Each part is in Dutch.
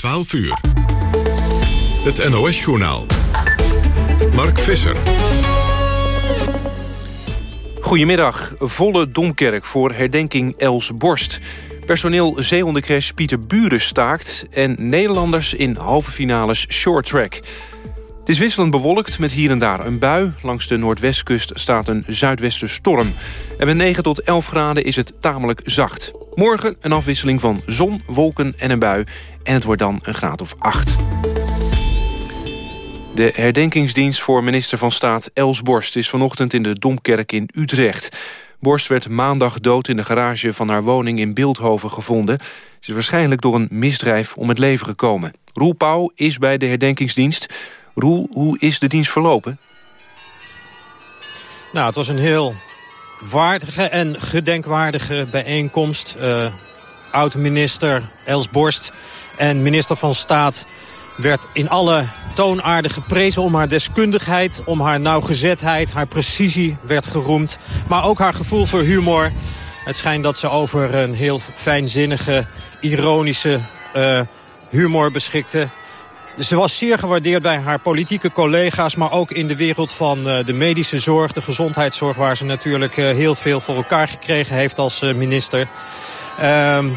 12 uur. Het NOS-journaal. Mark Visser. Goedemiddag. Volle Domkerk voor herdenking Els Borst. Personeel zeehondencrash Pieter Buren staakt... en Nederlanders in halve finales short track. Het is wisselend bewolkt met hier en daar een bui. Langs de noordwestkust staat een zuidwestenstorm. En met 9 tot 11 graden is het tamelijk zacht. Morgen een afwisseling van zon, wolken en een bui. En het wordt dan een graad of 8. De herdenkingsdienst voor minister van Staat Els Borst... is vanochtend in de Domkerk in Utrecht. Borst werd maandag dood in de garage van haar woning in Beeldhoven gevonden. Ze is waarschijnlijk door een misdrijf om het leven gekomen. Roel Pauw is bij de herdenkingsdienst. Roel, hoe is de dienst verlopen? Nou, het was een heel waardige en gedenkwaardige bijeenkomst. Uh, Oud-minister Els Borst en minister van Staat werd in alle toonaarden geprezen om haar deskundigheid, om haar nauwgezetheid, haar precisie werd geroemd. Maar ook haar gevoel voor humor. Het schijnt dat ze over een heel fijnzinnige, ironische uh, humor beschikte. Ze was zeer gewaardeerd bij haar politieke collega's... maar ook in de wereld van uh, de medische zorg, de gezondheidszorg... waar ze natuurlijk uh, heel veel voor elkaar gekregen heeft als minister. Ehm,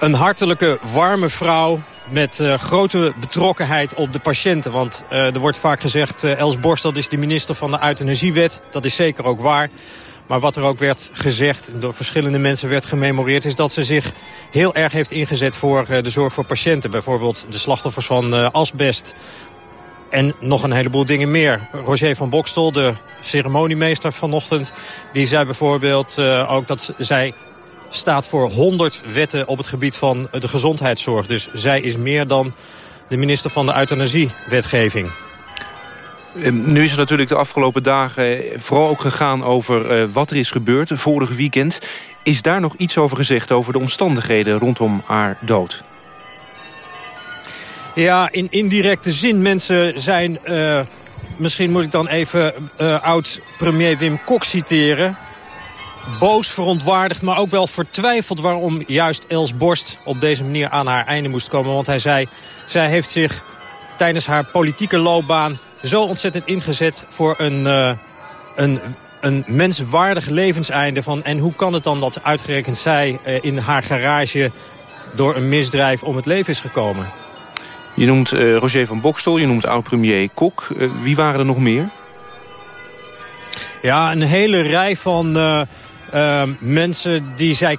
een hartelijke, warme vrouw met grote betrokkenheid op de patiënten. Want er wordt vaak gezegd, uh, Els Borst dat is de minister van de euthanasiewet. Dat is zeker ook waar. Maar wat er ook werd gezegd, door verschillende mensen werd gememoreerd... is dat ze zich heel erg heeft ingezet voor de zorg voor patiënten. Bijvoorbeeld de slachtoffers van asbest. En nog een heleboel dingen meer. Roger van Bokstel, de ceremoniemeester vanochtend... die zei bijvoorbeeld ook dat zij staat voor 100 wetten op het gebied van de gezondheidszorg. Dus zij is meer dan de minister van de euthanasiewetgeving. Ehm, nu is er natuurlijk de afgelopen dagen vooral ook gegaan over uh, wat er is gebeurd. Vorig weekend. Is daar nog iets over gezegd over de omstandigheden rondom haar dood? Ja, in indirecte zin. Mensen zijn, uh, misschien moet ik dan even oud-premier Wim Kok citeren boos, verontwaardigd, maar ook wel vertwijfeld... waarom juist Els Borst op deze manier aan haar einde moest komen. Want hij zei, zij heeft zich tijdens haar politieke loopbaan... zo ontzettend ingezet voor een, uh, een, een menswaardig levenseinde. Van, en hoe kan het dan dat uitgerekend zij uh, in haar garage... door een misdrijf om het leven is gekomen? Je noemt uh, Roger van Bokstel, je noemt oud-premier Kok. wie waren er nog meer? Ja, een hele rij van mensen die zij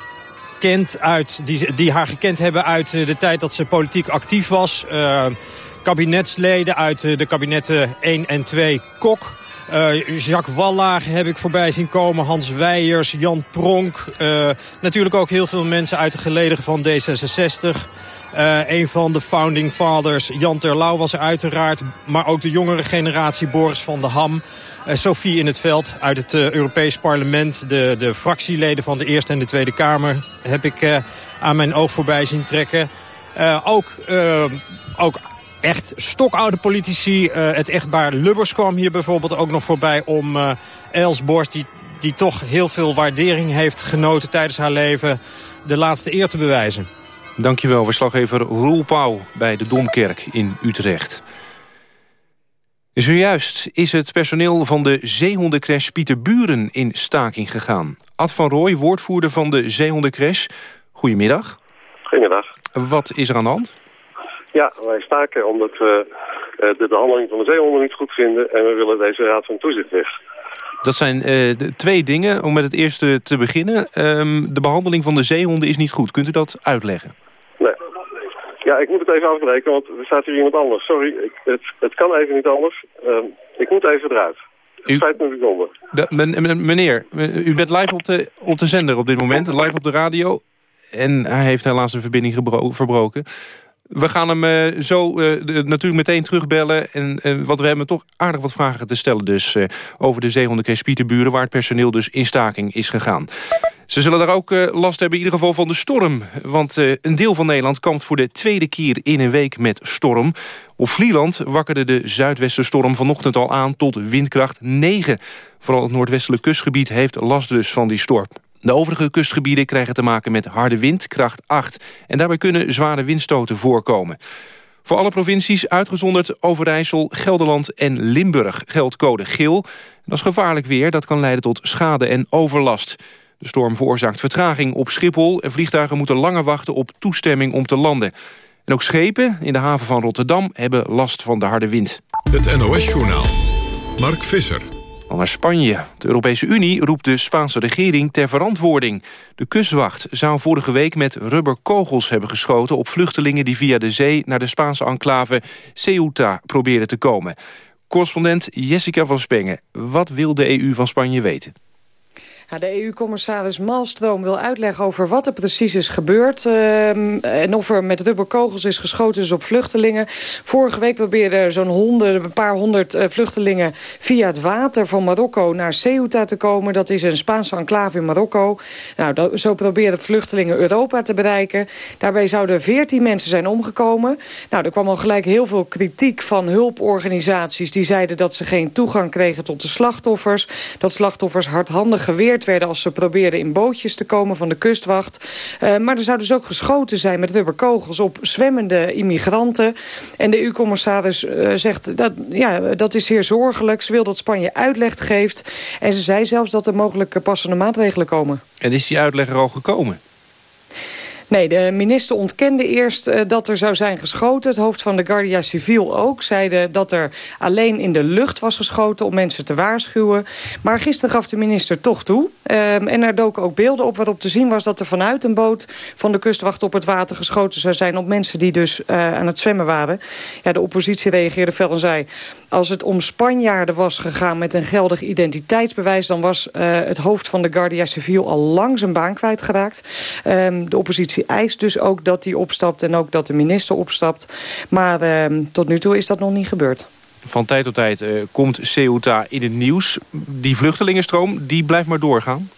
kent uit, die, die haar gekend hebben uit eh, de tijd dat ze politiek actief was. Kabinetsleden uit de kabinetten 1 en 2 Kok. Uh, Jacques Wallager heb ik voorbij zien komen. Hans Weijers, Jan Pronk. Uh, natuurlijk ook heel veel mensen uit de geleden van D66. Uh, een van de founding fathers, Jan Terlouw, was er uiteraard. Maar ook de jongere generatie, Boris van der Ham. Sophie in het veld uit het Europees Parlement. De, de fractieleden van de Eerste en de Tweede Kamer heb ik aan mijn oog voorbij zien trekken. ook, ook echt stokoude politici. het echtbaar Lubbers kwam hier bijvoorbeeld ook nog voorbij om Els Borst... Die, die toch heel veel waardering heeft genoten tijdens haar leven... de laatste eer te bewijzen. Dankjewel, verslaggever Roel Pauw bij de Domkerk in Utrecht. Zojuist is het personeel van de zeehondencrash Pieter Buren in staking gegaan. Ad van Rooij, woordvoerder van de zeehondencrash. Goedemiddag. Goedemiddag. Wat is er aan de hand? Ja, wij staken omdat we uh, de behandeling van de zeehonden niet goed vinden... en we willen deze raad van toezicht weg. Dat zijn uh, twee dingen. Om met het eerste te beginnen. Um, de behandeling van de zeehonden is niet goed. Kunt u dat uitleggen? Ja, ik moet het even afbreken, want er staat hier iemand anders. Sorry, ik, het, het kan even niet anders. Uh, ik moet even eruit. U... Vijf seconden. Meneer, u bent live op de, op de zender op dit moment, live op de radio. En hij heeft helaas de verbinding verbroken. We gaan hem uh, zo uh, natuurlijk meteen terugbellen. En, uh, want we hebben toch aardig wat vragen te stellen dus over de zeehondencrash Pieterburen... waar het personeel dus in staking is gegaan. Ze zullen daar ook last hebben in ieder geval van de storm. Want een deel van Nederland kampt voor de tweede keer in een week met storm. Op Vlieland wakkerde de zuidwestenstorm vanochtend al aan tot windkracht 9. Vooral het noordwestelijk kustgebied heeft last dus van die storm. De overige kustgebieden krijgen te maken met harde wind, kracht 8. En daarbij kunnen zware windstoten voorkomen. Voor alle provincies, uitgezonderd Overijssel, Gelderland en Limburg... geldt code geel. Dat is gevaarlijk weer, dat kan leiden tot schade en overlast. De storm veroorzaakt vertraging op Schiphol... en vliegtuigen moeten langer wachten op toestemming om te landen. En ook schepen in de haven van Rotterdam hebben last van de harde wind. Het NOS-journaal. Mark Visser. Dan naar Spanje. De Europese Unie roept de Spaanse regering ter verantwoording. De kustwacht zou vorige week met rubberkogels hebben geschoten... op vluchtelingen die via de zee naar de Spaanse enclave Ceuta probeerden te komen. Correspondent Jessica van Spengen. Wat wil de EU van Spanje weten? De EU-commissaris Malmström wil uitleggen over wat er precies is gebeurd... Uh, en of er met rubberkogels is geschoten is op vluchtelingen. Vorige week probeerden zo'n honderd, een paar honderd uh, vluchtelingen... via het water van Marokko naar Ceuta te komen. Dat is een Spaanse enclave in Marokko. Nou, dat, zo proberen vluchtelingen Europa te bereiken. Daarbij zouden veertien mensen zijn omgekomen. Nou, er kwam al gelijk heel veel kritiek van hulporganisaties... die zeiden dat ze geen toegang kregen tot de slachtoffers. Dat slachtoffers hardhandig geweerd werden als ze probeerden in bootjes te komen van de kustwacht. Uh, maar er zou dus ook geschoten zijn met rubberkogels op zwemmende immigranten. En de EU-commissaris uh, zegt dat, ja, dat is zeer zorgelijk. Ze wil dat Spanje uitleg geeft. En ze zei zelfs dat er mogelijk passende maatregelen komen. En is die uitleg er al gekomen? Nee, de minister ontkende eerst uh, dat er zou zijn geschoten. Het hoofd van de Guardia Civil ook. Zeiden dat er alleen in de lucht was geschoten om mensen te waarschuwen. Maar gisteren gaf de minister toch toe. Um, en er doken ook beelden op waarop te zien was dat er vanuit een boot van de kustwacht op het water geschoten zou zijn op mensen die dus uh, aan het zwemmen waren. Ja, de oppositie reageerde fel en zei... Als het om Spanjaarden was gegaan met een geldig identiteitsbewijs... dan was uh, het hoofd van de Guardia Civil al lang zijn baan kwijtgeraakt. Um, de oppositie eist dus ook dat hij opstapt en ook dat de minister opstapt. Maar uh, tot nu toe is dat nog niet gebeurd. Van tijd tot tijd uh, komt Ceuta in het nieuws. Die vluchtelingenstroom die blijft maar doorgaan?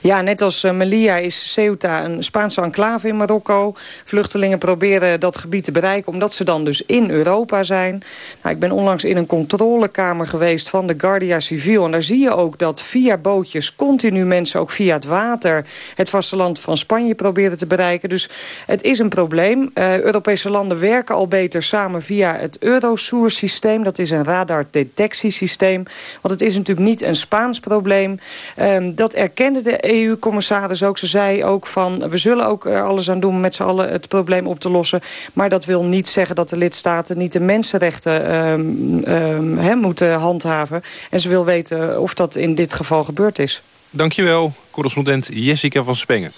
Ja, net als uh, Melilla is Ceuta een Spaanse enclave in Marokko. Vluchtelingen proberen dat gebied te bereiken omdat ze dan dus in Europa zijn. Nou, ik ben onlangs in een controlekamer geweest van de Guardia Civil. En daar zie je ook dat via bootjes continu mensen ook via het water... het vasteland van Spanje proberen te bereiken. Dus het is een probleem. Uh, Europese landen werken al beter samen via het Eurosur-systeem. Dat is een radardetectiesysteem. Want het is natuurlijk niet een Spaans probleem. Um, dat de EU-commissaris ook. Ze zei ook van, we zullen ook er alles aan doen met z'n allen het probleem op te lossen. Maar dat wil niet zeggen dat de lidstaten niet de mensenrechten um, moeten handhaven. En ze wil weten of dat in dit geval gebeurd is. Dankjewel, correspondent Jessica van Spengen.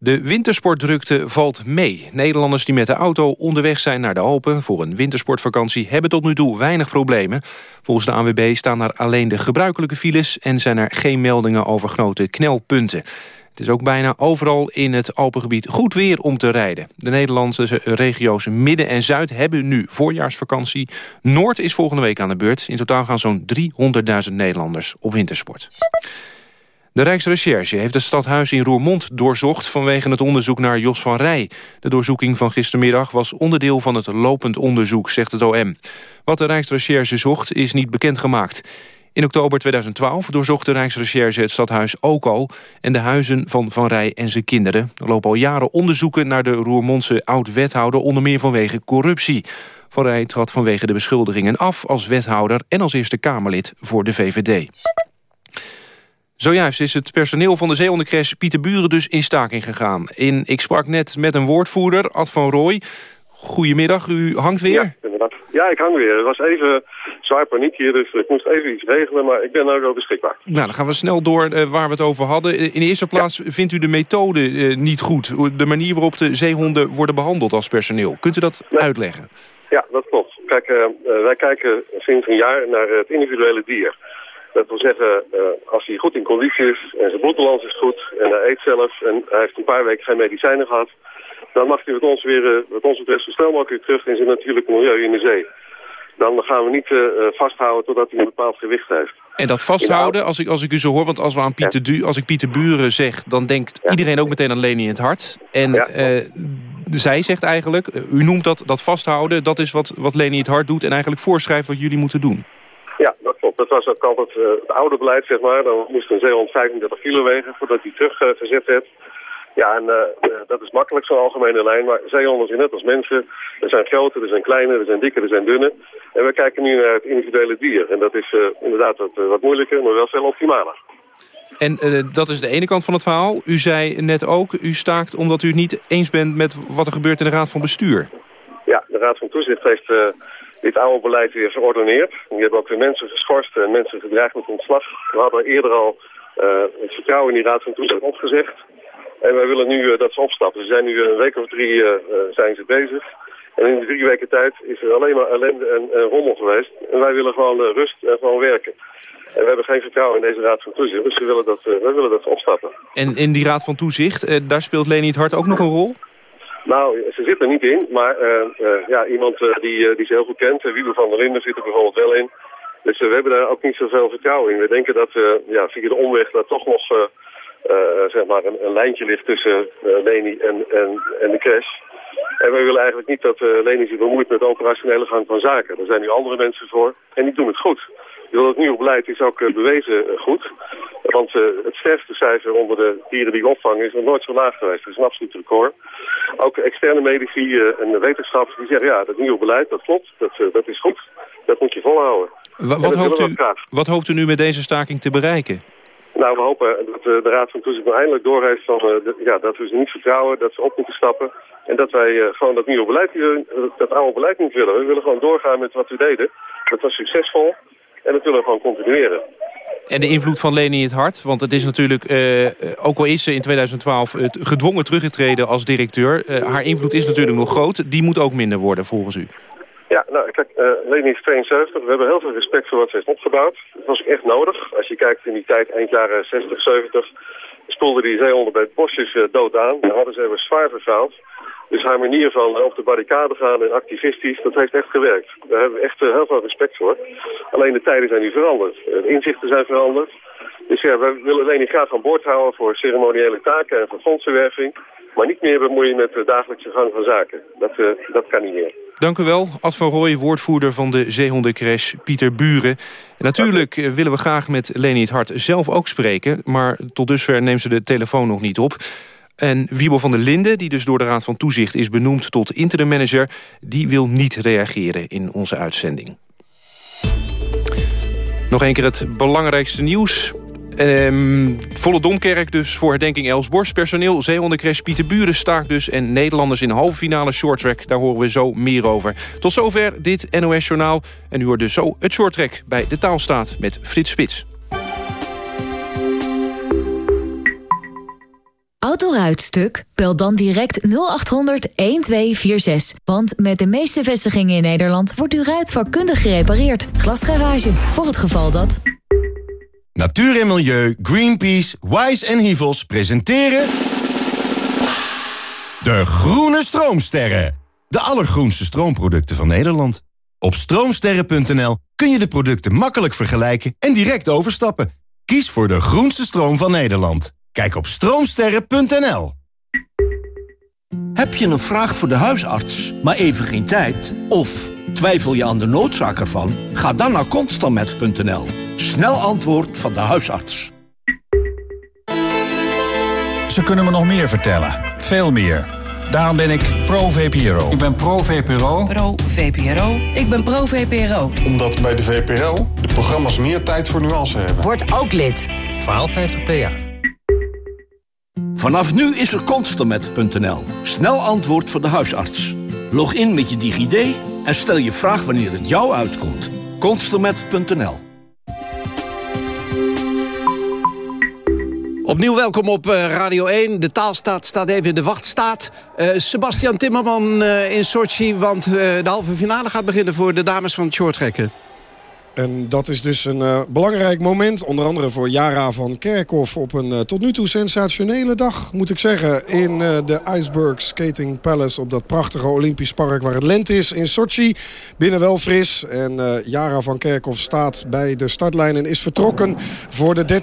De wintersportdrukte valt mee. Nederlanders die met de auto onderweg zijn naar de Alpen... voor een wintersportvakantie hebben tot nu toe weinig problemen. Volgens de ANWB staan er alleen de gebruikelijke files... en zijn er geen meldingen over grote knelpunten. Het is ook bijna overal in het Alpengebied goed weer om te rijden. De Nederlandse regio's Midden en Zuid hebben nu voorjaarsvakantie. Noord is volgende week aan de beurt. In totaal gaan zo'n 300.000 Nederlanders op wintersport. De Rijksrecherche heeft het stadhuis in Roermond doorzocht... vanwege het onderzoek naar Jos van Rij. De doorzoeking van gistermiddag was onderdeel van het lopend onderzoek, zegt het OM. Wat de Rijksrecherche zocht, is niet bekendgemaakt. In oktober 2012 doorzocht de Rijksrecherche het stadhuis ook al... en de huizen van Van Rij en zijn kinderen. Er lopen al jaren onderzoeken naar de Roermondse oud-wethouder... onder meer vanwege corruptie. Van Rij trad vanwege de beschuldigingen af als wethouder... en als Eerste Kamerlid voor de VVD. Zojuist is het personeel van de Zeehondencrash Pieter Buren dus in staking gegaan. In, ik sprak net met een woordvoerder, Ad van Rooij. Goedemiddag, u hangt weer? Ja, inderdaad. Ja, ik hang weer. Het was even zwaar paniek hier, dus ik moest even iets regelen, maar ik ben nu wel beschikbaar. Nou, dan gaan we snel door uh, waar we het over hadden. In de eerste plaats vindt u de methode uh, niet goed. De manier waarop de zeehonden worden behandeld als personeel. Kunt u dat nee. uitleggen? Ja, dat klopt. Kijk, uh, wij kijken sinds een jaar naar het individuele dier. Dat wil zeggen, uh, als hij goed in conditie is en zijn bloedbalans is goed en hij eet zelf en hij heeft een paar weken geen medicijnen gehad, dan mag hij met ons weer, uh, met ons betreft zo snel mogelijk terug in zijn natuurlijke milieu in de zee. Dan gaan we niet uh, vasthouden totdat hij een bepaald gewicht heeft. En dat vasthouden, als ik, als ik u zo hoor, want als, we aan Pieter ja. du, als ik Pieter Buren zeg, dan denkt ja. iedereen ook meteen aan Leni in het hart. En ja, zij zegt eigenlijk, u noemt dat, dat vasthouden, dat is wat, wat Leni het hart doet en eigenlijk voorschrijft wat jullie moeten doen. Dat was ook altijd het oude beleid, zeg maar. Dan moest een zeehond 35 kilo wegen voordat hij teruggezet werd. Ja, en dat is makkelijk zo'n algemene lijn. Maar zeehonden zijn net als mensen. Er zijn grote, er zijn kleine, er zijn dikke, er zijn dunne. En we kijken nu naar het individuele dier. En dat is inderdaad wat, wat moeilijker, maar wel veel optimaler. En uh, dat is de ene kant van het verhaal. U zei net ook, u staakt omdat u het niet eens bent met wat er gebeurt in de Raad van Bestuur. Ja, de Raad van Toezicht heeft dit oude beleid weer verordoneerd. Die hebben ook weer mensen geschorst en mensen gedreigd met ontslag. We hadden eerder al uh, het vertrouwen in die Raad van Toezicht opgezegd. En wij willen nu dat ze opstappen. Ze zijn nu een week of drie zijn ze bezig. En in de drie weken tijd is er alleen maar ellende en, rommel geweest. En wij willen gewoon rust en gewoon werken. En we hebben geen vertrouwen in deze Raad van Toezicht, dus we willen dat, uh, we willen dat ze opstappen. En in die Raad van Toezicht, uh, daar speelt Leni het Hart ook nog een rol? Nou, ze zit er niet in, maar uh, ja, iemand die, die ze heel goed kent, Wiebe van der Linden zit er bijvoorbeeld wel in. Dus we hebben daar ook niet zoveel vertrouwen in. We denken dat ja, via de omweg daar toch nog zeg maar een, een, lijntje ligt tussen Leni en, en, en de crash. En wij willen eigenlijk niet dat Leni zich bemoeit met de operationele gang van zaken. Er zijn nu andere mensen voor en die doen het goed. Het nieuwe beleid is ook eh, bewezen eh, goed. Want uh, het sterftecijfer onder de dieren die we opvangen is nog nooit zo laag geweest. Dat is een absoluut record. Ook externe medici en de wetenschappers die zeggen... ja, dat nieuwe beleid, dat klopt, dat, dat is goed. Dat moet je volhouden. Wat, wat hoopt u, wat hoopt u nu met deze staking te bereiken? Nou, we hopen dat de Raad van Toezicht nou eindelijk doorheeft van, uh, ja, dat we ze niet vertrouwen, dat ze op moeten stappen. En dat wij uh, gewoon dat nieuwe beleid, dat oude beleid niet willen. We willen gewoon doorgaan met wat we deden. Dat was succesvol. En dat willen we gewoon continueren. En de invloed van Leni het Hart, want het is natuurlijk, uh, ook al is ze in 2012 het gedwongen teruggetreden als directeur, haar invloed is natuurlijk nog groot. Die moet ook minder worden volgens u. Ja, nou kijk, Leni is 72. We hebben heel veel respect voor wat ze heeft opgebouwd. Dat was echt nodig. Als je kijkt in die tijd, eind jaren 60, 70, spoelden die zeehonden bij het bosjes dood aan. Dan hadden ze even zwaar vervuild. Dus haar manier van eh, op de barricade gaan en activistisch, dat heeft echt gewerkt. Daar hebben we echt eh, heel veel respect voor. Alleen de tijden zijn nu veranderd. De inzichten zijn veranderd. Dus ja, we willen alleen graag aan boord houden voor ceremoniële taken en voor fondsenwerving. Maar niet meer bemoeien met de dagelijkse gang van zaken. Dat, dat kan niet meer. Dank u wel, Ad van Rooij, woordvoerder van de zeehondencrash Pieter Buren. En natuurlijk willen we graag met Leni het Hart zelf ook spreken... maar tot dusver neemt ze de telefoon nog niet op. En Wiebo van der Linden, die dus door de Raad van Toezicht is benoemd tot interim manager, die wil niet reageren in onze uitzending. Nog een keer het belangrijkste nieuws. Ehm, volle domkerk dus voor herdenking Elsborst. Personeel zeehondencrash Pieter Buren staakt dus... en Nederlanders in halve finale shorttrack. Daar horen we zo meer over. Tot zover dit NOS Journaal. En u hoort dus zo het shorttrack bij de Taalstaat met Frits Spits. Autoruitstuk? Bel dan direct 0800 1246. Want met de meeste vestigingen in Nederland wordt uw ruit vakkundig gerepareerd. Glasgarage, voor het geval dat... Natuur en Milieu, Greenpeace, Wise en Hivels presenteren... De Groene Stroomsterren. De allergroenste stroomproducten van Nederland. Op stroomsterren.nl kun je de producten makkelijk vergelijken en direct overstappen. Kies voor de groenste stroom van Nederland. Kijk op stroomsterren.nl. Heb je een vraag voor de huisarts, maar even geen tijd? Of twijfel je aan de noodzaak ervan? Ga dan naar constantmet.nl. Snel antwoord van de huisarts. Ze kunnen me nog meer vertellen. Veel meer. Daarom ben ik pro-VPRO. Ik ben pro-VPRO. Pro-VPRO. Ik ben pro-VPRO. Omdat bij de VPRO de programma's meer tijd voor nuance hebben. Word ook lid. 1250 PA. Vanaf nu is er Constermet.nl. Snel antwoord voor de huisarts. Log in met je DigiD en stel je vraag wanneer het jou uitkomt. Constermet.nl Opnieuw welkom op uh, Radio 1. De taalstaat staat even in de wachtstaat. Uh, Sebastian Timmerman uh, in Sochi, want de halve finale gaat beginnen voor de dames van het shorttrekken. En dat is dus een uh, belangrijk moment. Onder andere voor Jara van Kerkhoff op een uh, tot nu toe sensationele dag, moet ik zeggen. In uh, de Iceberg Skating Palace op dat prachtige Olympisch park waar het lente is in Sochi. Binnen wel fris. En Jara van Kerkhoff staat bij de startlijn en is vertrokken voor de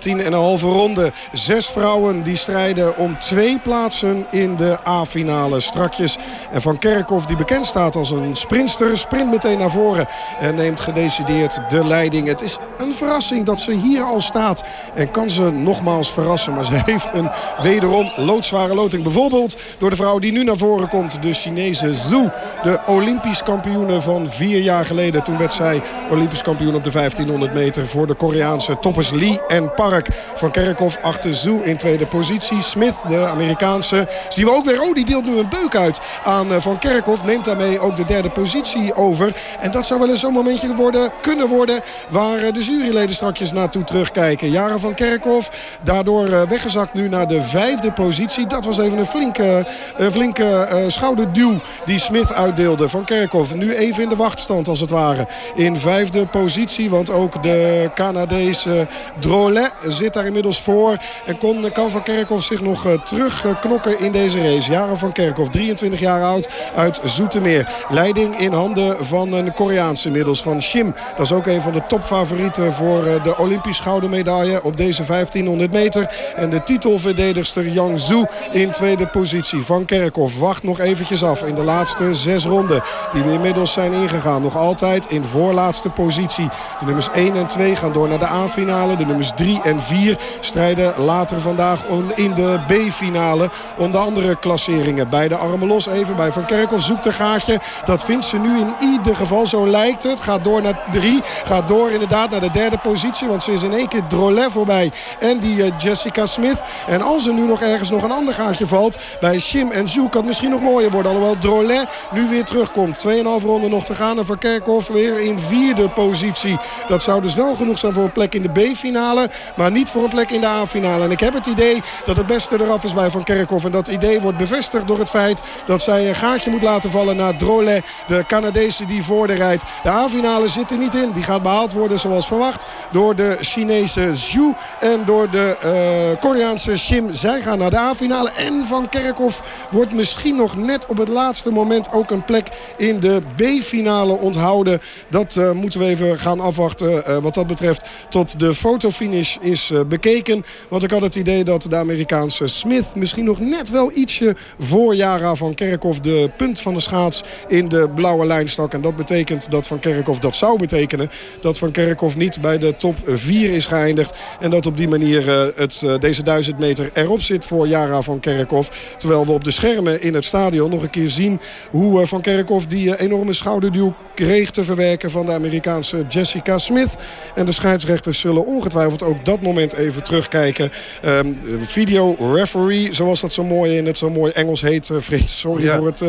13,5 ronde. Zes vrouwen die strijden om twee plaatsen in de A-finale strakjes. En van Kerkhoff die bekend staat als een sprinster, sprint meteen naar voren. En neemt gedecideerd de leiding. Het is een verrassing dat ze hier al staat. En kan ze nogmaals verrassen. Maar ze heeft een wederom loodzware loting. Bijvoorbeeld door de vrouw die nu naar voren komt. De Chinese Zhu. De Olympisch kampioene van vier jaar geleden. Toen werd zij Olympisch kampioen op de 1500 meter. Voor de Koreaanse toppers Lee en Park. Van Kerkhoff achter Zhu in tweede positie. Smith, de Amerikaanse. Zien we ook weer. Oh, die deelt nu een beuk uit aan eh, Van Kerkhoff. Neemt daarmee ook de derde positie over. En dat zou wel eens zo'n momentje worden, kunnen worden... waar eh, de juryleden strakjes naartoe terugkijken. Jaren van Kerkhoff daardoor eh, weggezakt nu naar de vijfde positie. Dat was even een flinke, flinke schouderduw die Smith uitdeelde. Van Kerkhoff nu even in de wachtstand als het ware. In vijfde positie, want ook de Canadese Drolet zit daar inmiddels voor. En kon, kan Van Kerkhoff zich nog terugknokken in deze race. Jaren van Kerkhoff, 23 jaar oud uit Zoetermeer. Leiding in handen van een Koreaanse inmiddels, van Shim. Dat is ook een van de topfavorieten voor eh, de Olympisch gouden medaille op deze 1500 meter. En de titelverdedigster Yang Zhu in tweede positie. Van Kerkhoff wacht nog eventjes af in de laatste zes ronden. Die we inmiddels zijn ingegaan. Nog altijd in voorlaatste positie. De nummers 1 en 2 gaan door naar de A-finale. De nummers 3 en 4 strijden later vandaag in de B-finale. Om de andere klasseringen. Beide armen los even bij Van Kerkhoff. Zoekt een gaatje. Dat vindt ze nu in ieder geval. Zo lijkt het. Gaat door naar 3. Gaat door inderdaad naar de derde positie. Want ze is in één keer Drolet voorbij. En die uh, Jessica Smith. En als er nu nog ergens nog een ander gaatje valt. Bij Shim en Zoek kan het misschien nog mooier worden. Alhoewel Drolet nu weer terugkomt. 2,5 ronden nog te gaan. En Van Kerkhoff weer in vierde positie. Dat zou dus wel genoeg zijn voor een plek in de B-finale. Maar niet voor een plek in de A-finale. En ik heb het idee dat het beste eraf is bij Van Kerkhoff. En dat idee wordt bevestigd door het feit dat zij een gaatje moet laten vallen naar Drolet. De Canadese die voor de rijdt. De A-finale zit er niet in. Die gaat behaald worden zoals verwacht door de Chinese Zhu en door de uh, Koreaanse Shim. Zij gaan naar de A-finale. En Van Kerkhoff wordt misschien nog net op het laatste moment ook een plek in de B-finale onthouden. Dat uh, moeten we even gaan afwachten uh, wat dat betreft tot de fotofinish is bekeken. Want ik had het idee dat de Amerikaanse Smith misschien nog net wel ietsje voor Jara van Kerkhoff de punt van de schaats in de blauwe lijn stak. En dat betekent dat Van Kerkhoff, dat zou betekenen dat Van Kerkhoff niet bij de top 4 is geëindigd. En dat op die manier uh, het, uh, deze 1000 meter erop zit voor Jara van Kerkhoff. Terwijl we op de schermen in het stadion nog een keer zien hoe uh, Van Kerkhoff die enorme schouderduw kreeg te verwerken van de Amerikaanse Jessica Smith. En de scheidsrechters zullen ongetwijfeld ook dat moment even terugkijken. Um, video referee, zoals dat zo mooi in het zo mooi Engels heet. Frits, sorry ja. voor het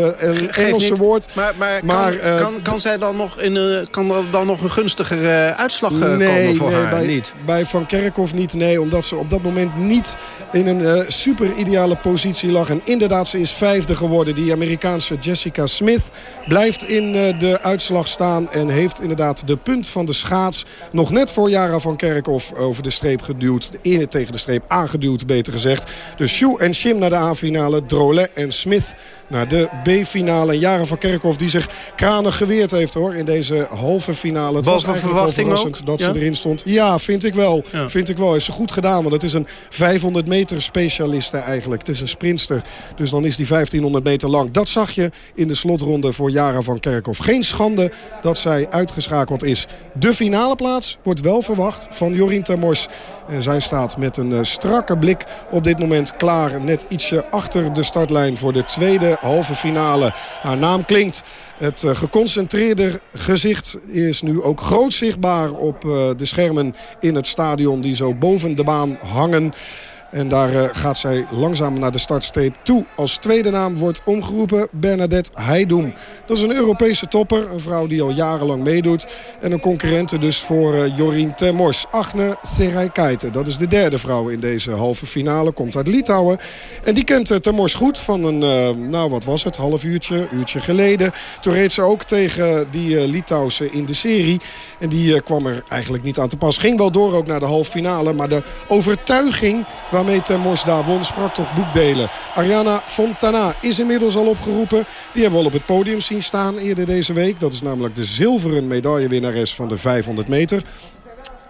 Engelse woord. Maar, maar, maar kan, uh, kan, kan, zij dan nog in een, kan dan nog een gunstigere uh, uitslag uh, nee, komen voor nee, haar? Bij, niet. bij Van Kerkhoff niet. Nee, omdat ze op dat moment niet in een super ideale positie lag. En inderdaad, ze is vijfde geworden. Die Amerikaanse Jessica Smith blijft in de uitslag staan. En heeft inderdaad de punt van de schaats nog net voor Jara van Kerkhoff over de streep geduwd. In, tegen de streep aangeduwd, beter gezegd. Dus Shu en Shim naar de A-finale. Drolet en Smith naar de B-finale. En Jaren van Kerkhoff die zich kranig geweerd heeft hoor in deze halve finale. Het Boven was verwachting ook? dat ja? ze erin stond. Ja, vind ik wel. Ja. Vind ik wel. Is ze goed gedaan. Want het is een 500 meter specialiste eigenlijk. Het is een sprinster. Dus dan is die 1500 meter lang. Dat zag je in de slotronde voor Jara van Kerkhoff. Geen schande dat zij uitgeschakeld is. De finale plaats wordt wel verwacht van Jorien Termors. En zij staat met een uh, strakke blik op dit moment klaar. Net ietsje achter de startlijn voor de tweede halve finale. Haar naam klinkt. Het uh, geconcentreerde gezicht is nu ook groot zichtbaar op uh, de schermen in het stadion die zo boven de baan hangen. En daar uh, gaat zij langzaam naar de startstreep toe. Als tweede naam wordt omgeroepen Bernadette Heidoem. Dat is een Europese topper. Een vrouw die al jarenlang meedoet. En een concurrente dus voor uh, Jorien Termors. Agne Serajkaite. Dat is de derde vrouw in deze halve finale. Komt uit Litouwen. En die kent uh, Termors goed van een, nou wat was het, half uurtje, uurtje geleden. Toen reed ze ook tegen die Litouwse in de serie. En die kwam er eigenlijk niet aan te pas. Ging wel door ook naar de halve finale. Maar de overtuiging waarmee Termors daar won, sprak toch boekdelen. Ariana Fontana is inmiddels al opgeroepen. Die hebben we al op het podium zien staan eerder deze week. Dat is namelijk de zilveren medaillewinnares van de 500 meter.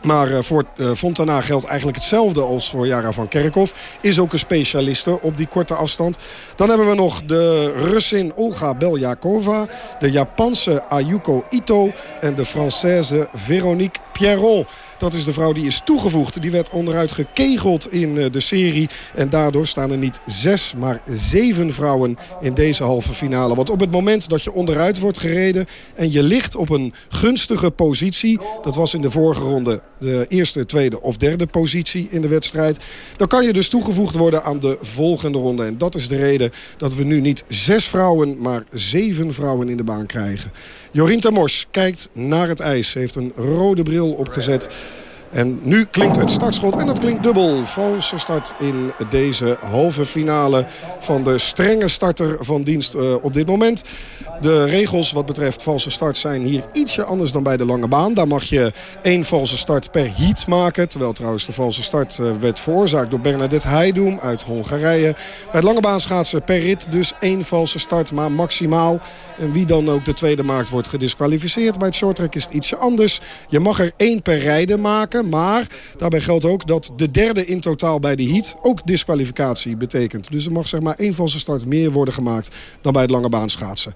Maar uh, voor uh, Fontana geldt eigenlijk hetzelfde als voor Jara van Kerkhoff. Is ook een specialiste op die korte afstand. Dan hebben we nog de Russin Olga Beljakova. De Japanse Ayuko Ito. En de Française Veronique Pierron. Dat is de vrouw die is toegevoegd. Die werd onderuit gekegeld in eh, de serie. En daardoor staan er niet zes, maar zeven vrouwen in deze halve finale. Want op het moment dat je onderuit wordt gereden... en je ligt op een gunstige positie... dat was in de vorige ronde de eerste, tweede of derde positie in de wedstrijd... dan kan je dus toegevoegd worden aan de volgende ronde. En dat is de reden dat we nu niet zes vrouwen, maar zeven vrouwen in de baan krijgen. Jorien Tamors kijkt naar het ijs. Heeft een rode bril opgezet. En nu klinkt het startschot en dat klinkt dubbel. Valse start in deze halve finale van de strenge starter van dienst uh, op dit moment. De regels wat betreft valse start zijn hier ietsje anders dan bij de lange baan. Daar mag je één valse start per heat maken. Terwijl trouwens de valse start uh, werd veroorzaakt door Bernadette Heidoem uit Hongarije. Bij het lange baan schaatsen per rit dus één valse start, maar maximaal. En wie dan ook de tweede maakt wordt gedisqualificeerd. Bij het shorttrack is het ietsje anders. Je mag er één per rijden maken. Maar daarbij geldt ook dat de derde in totaal bij de heat ook disqualificatie betekent. Dus er mag zeg maar één valse start meer worden gemaakt dan bij het lange baan schaatsen.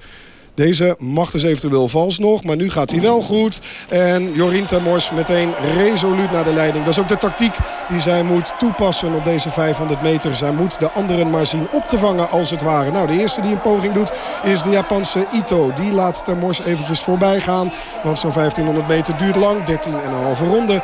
Deze mag dus eventueel vals nog, maar nu gaat hij wel goed. En Jorien Termors meteen resoluut naar de leiding. Dat is ook de tactiek die zij moet toepassen op deze 500 meter. Zij moet de anderen maar zien op te vangen als het ware. Nou, de eerste die een poging doet is de Japanse Ito. Die laat Termors eventjes voorbij gaan. Want zo'n 1500 meter duurt lang, 13,5 ronde.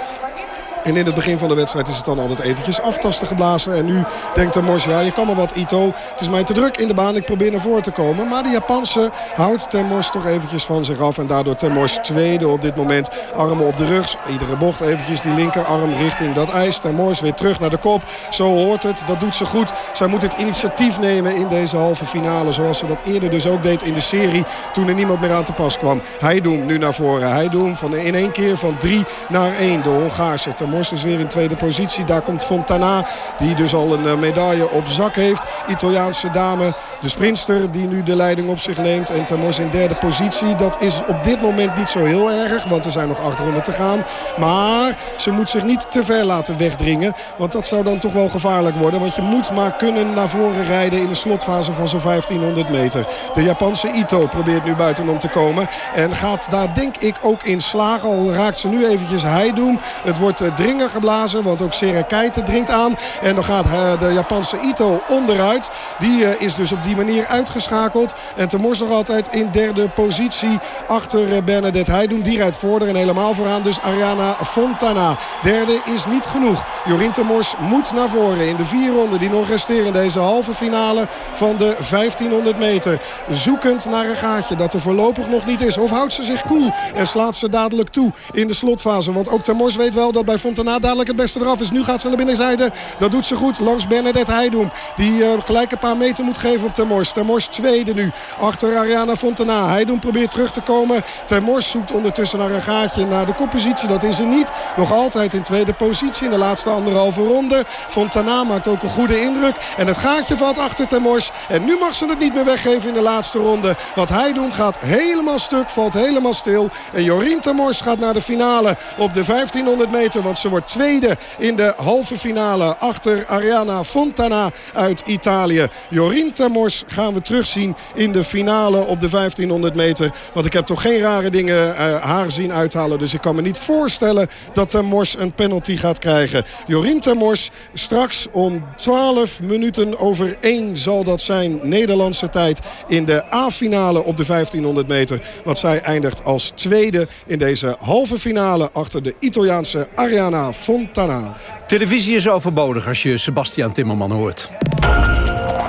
En in het begin van de wedstrijd is het dan altijd eventjes aftasten geblazen. En nu denkt de ja je kan maar wat Ito. Het is mij te druk in de baan, ik probeer naar voren te komen. Maar de Japanse houdt Temmors toch eventjes van zich af. En daardoor Temmors tweede op dit moment. Armen op de rug, iedere bocht eventjes die linkerarm richting dat ijs. Temmors weer terug naar de kop. Zo hoort het, dat doet ze goed. Zij moet het initiatief nemen in deze halve finale. Zoals ze dat eerder dus ook deed in de serie. Toen er niemand meer aan te pas kwam. Hij doen nu naar voren. Hij van in één keer van drie naar één. De Hongaarse Temmors Mors is weer in tweede positie. Daar komt Fontana, die dus al een eh, medaille op zak heeft. Italiaanse dame, de sprinster die nu de leiding op zich neemt. En Tamors in derde positie. Dat is op dit moment niet zo heel erg, want er zijn nog acht ronden te gaan. Maar ze moet zich niet te ver laten wegdringen. Want dat zou dan toch wel gevaarlijk worden. Want je moet maar kunnen naar voren rijden in de slotfase van zo'n 1500 meter. De Japanse Ito probeert nu buitenom te komen. En gaat daar denk ik ook in slagen. Al raakt ze nu eventjes doen. Het wordt dringen geblazen. Want ook Serra dringt aan. En dan gaat uh, de Japanse Ito onderuit. Die uh, is dus op die manier uitgeschakeld. En Temors nog altijd in derde positie. Achter Bernadette Heidoen. Die rijdt voor en helemaal vooraan. Dus Ariana Fontana. Derde is niet genoeg. Jorien Temors moet naar voren in de vier ronden die nog resteren. Deze halve finale van de 1500 meter. Zoekend naar een gaatje dat er voorlopig nog niet is. Of houdt ze zich koel en slaat ze dadelijk toe in de slotfase. Want ook Temors weet wel dat bij Fontana dadelijk het beste eraf is. Nu gaat ze naar binnenzijde. Dat doet ze goed langs Bernadette Heidoem. Die uh, gelijk een paar meter moet geven op Termors. Termors tweede nu. Achter Ariana Fontana. Heidoem probeert terug te komen. Termors zoekt ondertussen naar een gaatje naar de koppositie. Dat is er niet. Nog altijd in tweede positie in de laatste anderhalve ronde. Fontana maakt ook een goede indruk. En het gaatje valt achter Termors. En nu mag ze het niet meer weggeven in de laatste ronde. Wat Heidoem gaat helemaal stuk. Valt helemaal stil. En Jorien Termors gaat naar de finale op de 1500 meter. Want ze wordt tweede in de halve finale. Achter Ariana Fontana uit Italië. Jorien Termors gaan we terugzien in de finale op de 1500 meter. Want ik heb toch geen rare dingen uh, haar zien uithalen. Dus ik kan me niet voorstellen dat Termors een penalty gaat krijgen. Jorien Termors straks om 12 minuten over 1 zal dat zijn. Nederlandse tijd in de A-finale op de 1500 meter. Want zij eindigt als tweede in deze halve finale achter de Italiaanse Ariana Fontana. Televisie is overbodig als je Sebastian Timmerman hoort.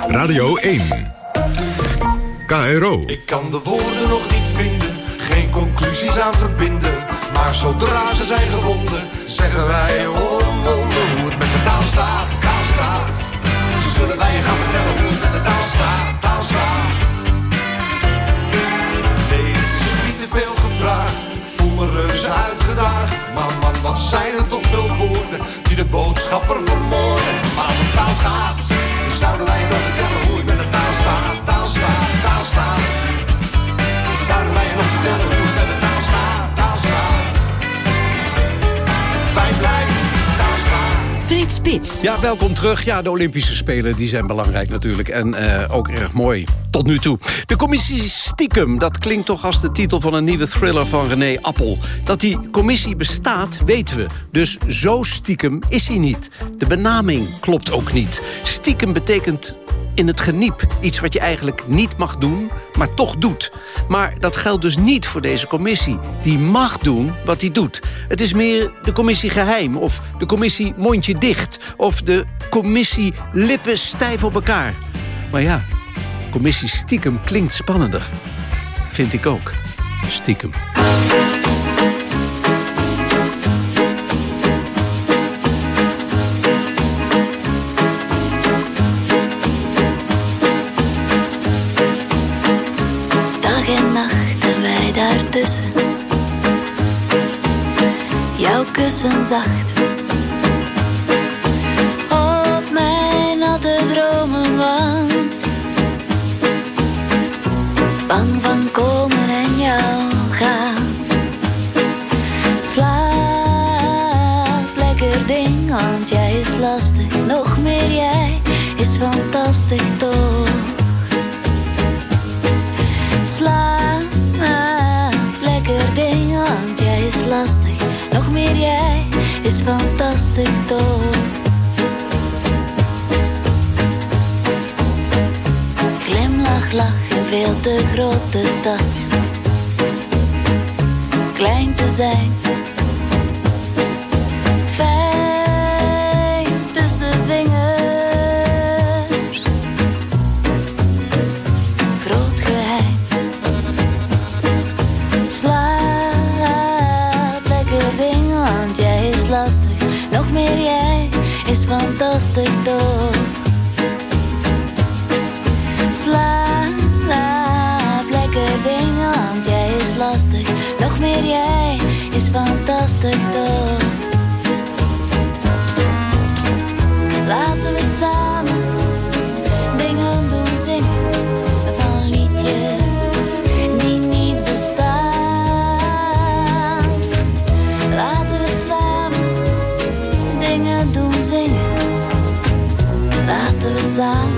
Radio 1. KRO. Ik kan de woorden nog niet vinden, geen conclusies aan verbinden. Maar zodra ze zijn gevonden, zeggen wij oh, oh, oh, hoe het met de taal staat, taal staat. Zullen wij je gaan vertellen hoe het met de taal staat, taal staat. Nee, het is niet te veel gevraagd, ik voel me man, wat zijn er toch Ja, welkom terug. Ja, de Olympische Spelen die zijn belangrijk natuurlijk. En eh, ook erg mooi, tot nu toe. De commissie Stiekem, dat klinkt toch als de titel van een nieuwe thriller van René Appel. Dat die commissie bestaat, weten we. Dus zo stiekem is hij niet. De benaming klopt ook niet. Stiekem betekent in het geniep. Iets wat je eigenlijk niet mag doen, maar toch doet. Maar dat geldt dus niet voor deze commissie. Die mag doen wat hij doet. Het is meer de commissie geheim, of de commissie mondje dicht... of de commissie lippen stijf op elkaar. Maar ja, commissie stiekem klinkt spannender. Vind ik ook. Stiekem. Jouw kussen zacht. Op mijn natte dromen wang. Bang van komen en jou gaan. Slaap lekker ding, want jij is lastig. Nog meer jij is fantastisch toch. Nog meer jij is fantastisch toch. Glimlach, lach en veel te grote tas. Klein te zijn. Is fantastisch toch. Slaap lekker ding, want jij is lastig. Nog meer jij is fantastisch toch. Laten we samen Laten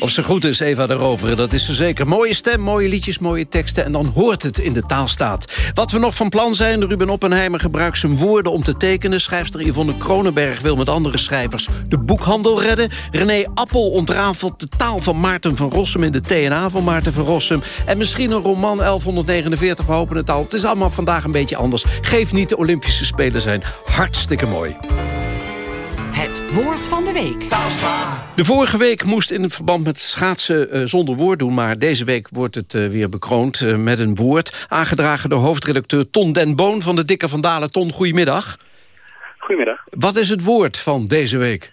Of ze goed is, Eva de Rover, dat is ze zeker. Mooie stem, mooie liedjes, mooie teksten... en dan hoort het in de taalstaat. Wat we nog van plan zijn, Ruben Oppenheimer gebruikt zijn woorden om te tekenen. Schrijfster Yvonne Kronenberg wil met andere schrijvers de boekhandel redden. René Appel ontrafelt de taal van Maarten van Rossum... in de TNA van Maarten van Rossum. En misschien een roman 1149, we hopen het al. Het is allemaal vandaag een beetje anders. Geef niet, de Olympische Spelen zijn hartstikke mooi. Woord van de week. De vorige week moest in verband met schaatsen eh, zonder woord doen... maar deze week wordt het eh, weer bekroond eh, met een woord. Aangedragen door hoofdredacteur Ton den Boon van de Dikke Vandalen. Ton, goedemiddag. Goedemiddag. Wat is het woord van deze week?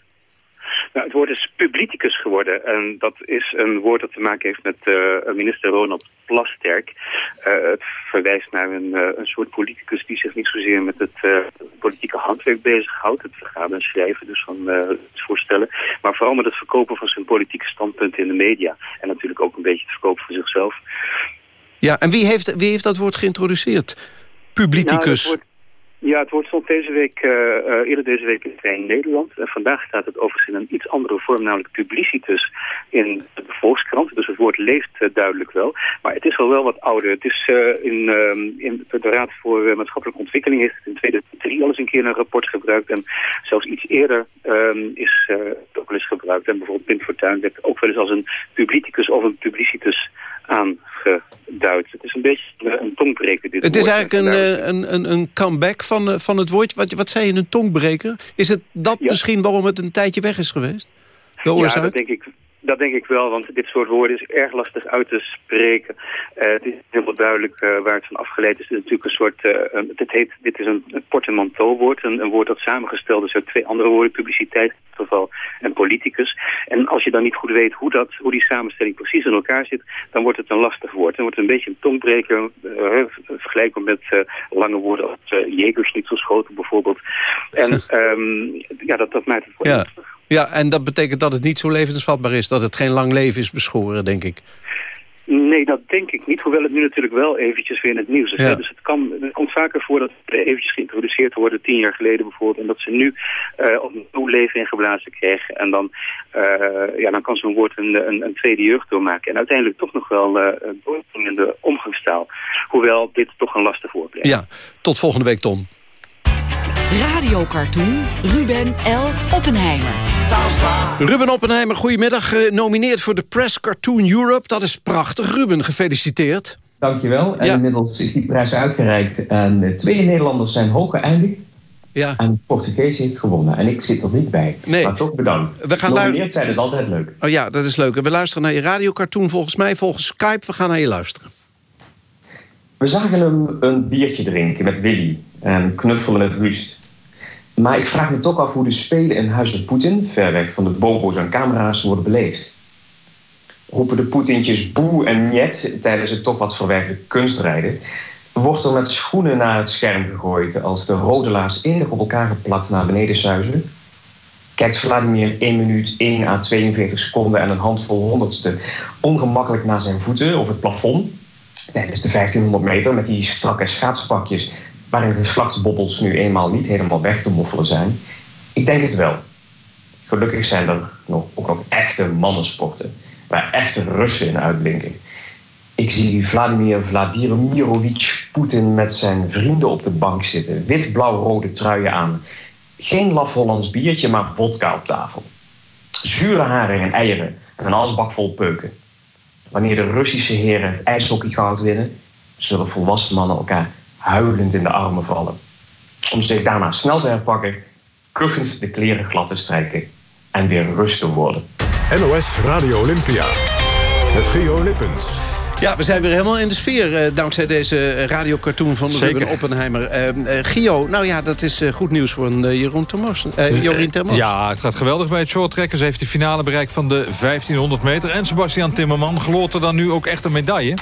Nou, het woord is publicus geworden. En dat is een woord dat te maken heeft met eh, minister Ronald Plasterk. Eh, het verwijst naar een, eh, een soort politicus die zich niet zozeer met het eh, politieke handwerk bezighoudt. Het vergaderen en schrijven dus van het voorstellen. Maar vooral met het verkopen van zijn politieke standpunten in de media. En natuurlijk ook een beetje het verkopen van zichzelf. Ja, en wie heeft, wie heeft dat woord geïntroduceerd? Publicus. Nou, woord- Ja, het wordt stond deze week, uh, uh, eerder deze week in Nederland. En vandaag staat het overigens in een iets andere vorm, namelijk publicitus in de Volkskrant. Dus het woord leeft uh, duidelijk wel. Maar het is al wel wat ouder. Het is in, ehm, in de Raad voor Maatschappelijke Ontwikkeling heeft het in 2003 al eens een keer een rapport gebruikt. En zelfs iets eerder um, is het ook wel eens gebruikt. En bijvoorbeeld Pint Fortuyn werd ook wel eens als een publicus of een publicitus aangeduid. Het is een beetje een tongbreker. Dit het is eigenlijk een, een, een, een comeback van, van het woord. Wat, wat zei je, een tongbreker? Is het dat ja. misschien waarom het een tijdje weg is geweest? De oorzaak? Ja, dat denk ik dat denk ik wel, want dit soort woorden is erg lastig uit te spreken. Uh, het is helemaal duidelijk uh, waar het van afgeleid is. Het is natuurlijk een soort, uh, dit, heet, dit is een, een portemonneau-woord, een, een, woord dat samengesteld is uit twee andere woorden, publiciteit in dit geval en politicus. En als je dan niet goed weet hoe, dat, hoe die samenstelling precies in elkaar zit, dan wordt het een lastig woord. Dan wordt het een beetje een tongbreker, vergelijkbaar met lange woorden als uh, schoten bijvoorbeeld. En um, ja, dat, dat maakt het ja. lastig. Ja, en dat betekent dat het niet zo levensvatbaar is. Dat het geen lang leven is beschoren, denk ik. Nee, dat denk ik niet. Hoewel het nu natuurlijk wel eventjes weer in het nieuws is. Ja. Dus het, kan, het komt vaker voor dat het eventjes geïntroduceerd worden. Tien jaar geleden bijvoorbeeld. En dat ze nu uh, opnieuw leven ingeblazen krijgen. En dan, uh, ja, dan kan zo'n woord een, een, een, tweede jeugd doormaken. En uiteindelijk toch nog wel uh, doorbrengen in de omgangstaal. Hoewel dit toch een lastig woord blijft. Ja, tot volgende week Tom. Radiocartoon Ruben L. Oppenheimer. Ruben Oppenheimer, goedemiddag. Genomineerd voor de Press Cartoon Europe. Dat is prachtig. Ruben, gefeliciteerd. Dankjewel. En inmiddels is die prijs uitgereikt. En twee Nederlanders zijn hoog geëindigd. Ja. En Portugees heeft gewonnen. En ik zit er niet bij. Nee. Maar toch bedankt. We gaan Genomineerd zijn is altijd leuk. Oh ja, dat is leuk. we luisteren naar je radiocartoon volgens mij, volgens Skype. We gaan naar je luisteren. We zagen hem een biertje drinken met Willy. En knuffelen met Rust. Maar ik vraag me toch af hoe de Spelen in Huizen Poetin, ver weg van de bobo's en camera's, worden beleefd. Roepen de Poetintjes boe en njet tijdens het toch wat verwerkte kunstrijden? Wordt er met schoenen naar het scherm gegooid als de rode laars enig op elkaar geplakt naar beneden zuizen? Kijkt Vladimir 1 minuut 1 à 42 seconden en een handvol honderdste ongemakkelijk naar zijn voeten of het plafond? Tijdens de 1500 meter met die strakke schaatspakjes waarin geslachtsbobbels nu eenmaal niet helemaal weg te moffelen zijn? Ik denk het wel. Gelukkig zijn er nog, ook nog echte mannensporten waar echte Russen in uitblinken. Ik zie Vladimir Vladimirovich Poetin met zijn vrienden op de bank zitten, wit-blauw-rode truien aan. Geen laf Hollands biertje, maar vodka op tafel. Zure haren en eieren en een asbak vol peuken. Wanneer de Russische heren het ijshockey goud winnen, zullen volwassen mannen elkaar huilend in de armen vallen. Om zich daarna snel te herpakken, kuchend de kleren glad te strijken en weer rust te worden. NOS Radio Olympia. Met Geo Lippens. Ja, we zijn weer helemaal in de sfeer uh, dankzij deze radiocartoon van Zeker. Ruben Oppenheimer. Uh, uh, Gio, nou ja, dat is goed nieuws voor een Jeroen. Jorien Termos. Ja, het gaat geweldig bij het shorttrekken. Ze heeft de finale bereikt van de 1500 meter. En Sebastian Timmerman gloort er dan nu ook echt een medaille?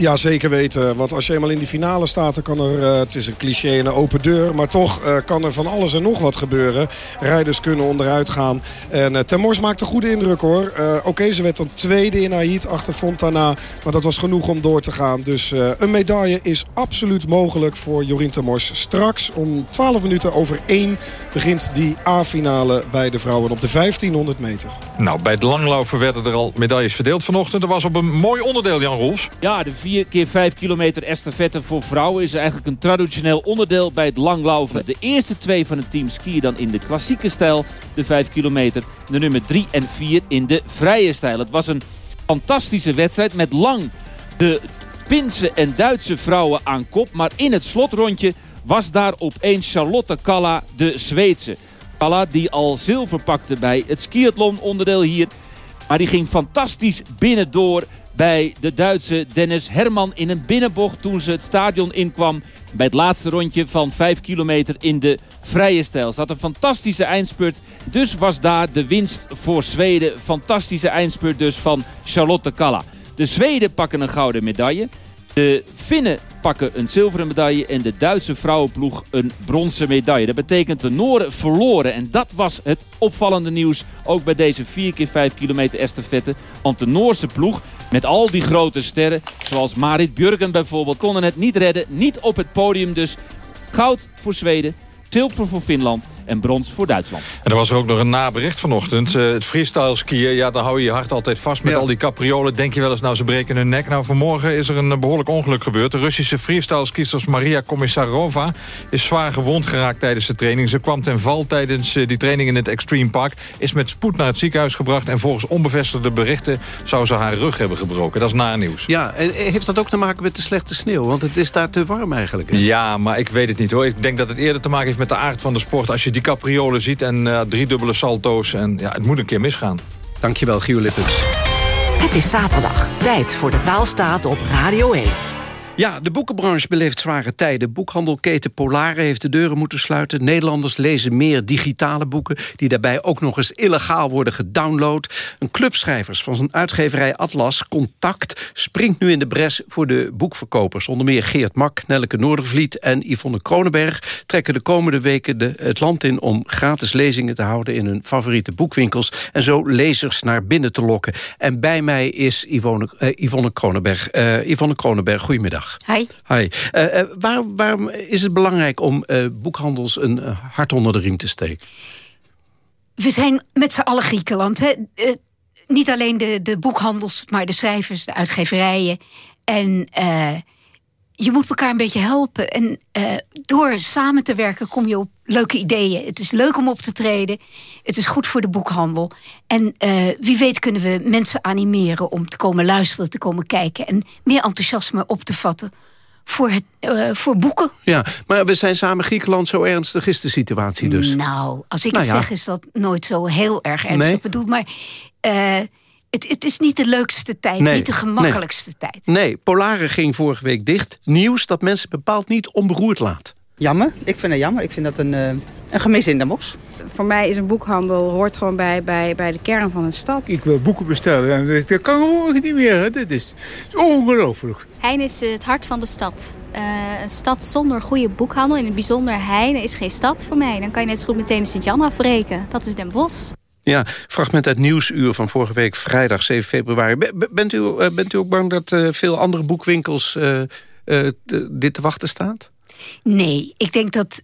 Ja, zeker weten. Want als je eenmaal in die finale staat, dan kan er... Uh, het is een cliché en een open deur. Maar toch uh, kan er van alles en nog wat gebeuren. Rijders kunnen onderuit gaan. En uh, Termors maakt een goede indruk hoor. Oké, okay, ze werd dan tweede in heat achter Fontana. Maar dat was genoeg om door te gaan. Dus een medaille is absoluut mogelijk voor Jorien Termors. Straks om 12 minuten over 1 begint die A-finale bij de vrouwen op de 1500 meter. Nou, bij het langlopen werden er al medailles verdeeld vanochtend. Er was op een mooi onderdeel, Jan Rolfs. Ja, de 4 keer 5 kilometer estafette voor vrouwen is eigenlijk een traditioneel onderdeel bij het langlaufen. De eerste twee van het team skiën dan in de klassieke stijl, de 5 kilometer. De nummer 3 en 4 in de vrije stijl. Het was een fantastische wedstrijd met lang de Pinse en Duitse vrouwen aan kop. Maar in het slotrondje was daar opeens Charlotte Kalla, de Zweedse. Kalla die al zilver pakte bij het skiathlon onderdeel hier. Maar die ging fantastisch binnendoor bij de Duitse Dennis Herman in een binnenbocht toen ze het stadion inkwam. Bij het laatste rondje van 5 kilometer in de vrije stijl. Ze had een fantastische eindspurt. Dus was daar de winst voor Zweden. Fantastische eindspurt dus van Charlotte Kalla. De Zweden pakken een gouden medaille. De Finnen pakken een zilveren medaille en de Duitse vrouwenploeg een bronzen medaille. Dat betekent de Noren verloren en dat was het opvallende nieuws ook bij deze 4 keer 5 kilometer estafette. Want de Noorse ploeg met al die grote sterren, zoals Marit Björgen bijvoorbeeld, konden het niet redden. Niet op het podium dus Goud voor Zweden, zilver voor Finland en brons voor Duitsland. En er was er ook nog een nabericht vanochtend. Uh, het freestyle skiën, ja, daar hou je je hart altijd vast met al die capriolen. Denk je wel eens, nou, ze breken hun nek. Nou, vanmorgen is er een behoorlijk ongeluk gebeurd. De Russische freestyle skiesters Maria Komissarova is zwaar gewond geraakt tijdens de training. Ze kwam ten val tijdens uh, die training in het Extreme Park. Is met spoed naar het ziekenhuis gebracht. En volgens onbevestigde berichten zou ze haar rug hebben gebroken. Dat is na nieuws. Ja, en heeft dat ook te maken met de slechte sneeuw? Want het is daar te warm eigenlijk. Hè? Ja, maar ik weet het niet hoor. Ik denk dat het eerder te maken heeft met de aard van de sport. Als je die capriolen ziet en uh, driedubbele salto's. En ja, het moet een keer misgaan. Dankjewel, Gio Lippens. Het is zaterdag. Tijd voor de taalstaat op Radio 1. Ja, de boekenbranche beleeft zware tijden. Boekhandelketen Polare heeft de deuren moeten sluiten. Nederlanders lezen meer digitale boeken... die daarbij ook nog eens illegaal worden gedownload. Een clubschrijvers van zijn uitgeverij Atlas, Contact... springt nu in de bres voor de boekverkopers. Onder meer Geert Mak, Nelleke Noordervliet en Yvonne Kronenberg... trekken de komende weken de, het land in om gratis lezingen te houden... in hun favoriete boekwinkels en zo lezers naar binnen te lokken. En bij mij is Yvonne, uh, Yvonne Kronenberg. Uh, Yvonne Kronenberg, goedemiddag. Hi. Hi. Uh, uh, waar, waarom is het belangrijk om uh, boekhandels een hart onder de riem te steken? We zijn met z'n allen Griekenland. Hè? niet alleen de, de boekhandels, maar de schrijvers, de uitgeverijen. En je moet elkaar een beetje helpen. En door samen te werken kom je op leuke ideeën. Het is leuk om op te treden. Het is goed voor de boekhandel. En wie weet kunnen we mensen animeren om te komen luisteren, te komen kijken... en meer enthousiasme op te vatten voor, het, uh, voor boeken. Ja, maar we zijn samen Griekenland, zo ernstig is de situatie dus. Nou, als ik nou het ja. zeg is dat nooit zo heel erg ernstig nee. bedoeld. Maar uh, het, het, is niet de leukste tijd, nee. niet de gemakkelijkste nee. tijd. Nee, Polare ging vorige week dicht. Nieuws dat mensen bepaald niet onberoerd laat. Jammer, ik vind het jammer. Ik vind dat een, uh, een gemis in de mos. Voor mij is een boekhandel hoort gewoon bij, bij, bij de kern van een stad. Ik wil boeken bestellen en dat kan gewoon niet meer. Dat is, is ongelooflijk. Heine is het hart van de stad. Uh, een stad zonder goede boekhandel, in het bijzonder Heine, is geen stad voor mij. Dan kan je net zo goed meteen de Sint-Jan afbreken. Dat is Den Bosch. Ja, fragment uit Nieuwsuur van vorige week, vrijdag 7 februari. Bent u, bent u ook bang dat uh, veel andere boekwinkels dit te wachten staat? Nee, ik denk dat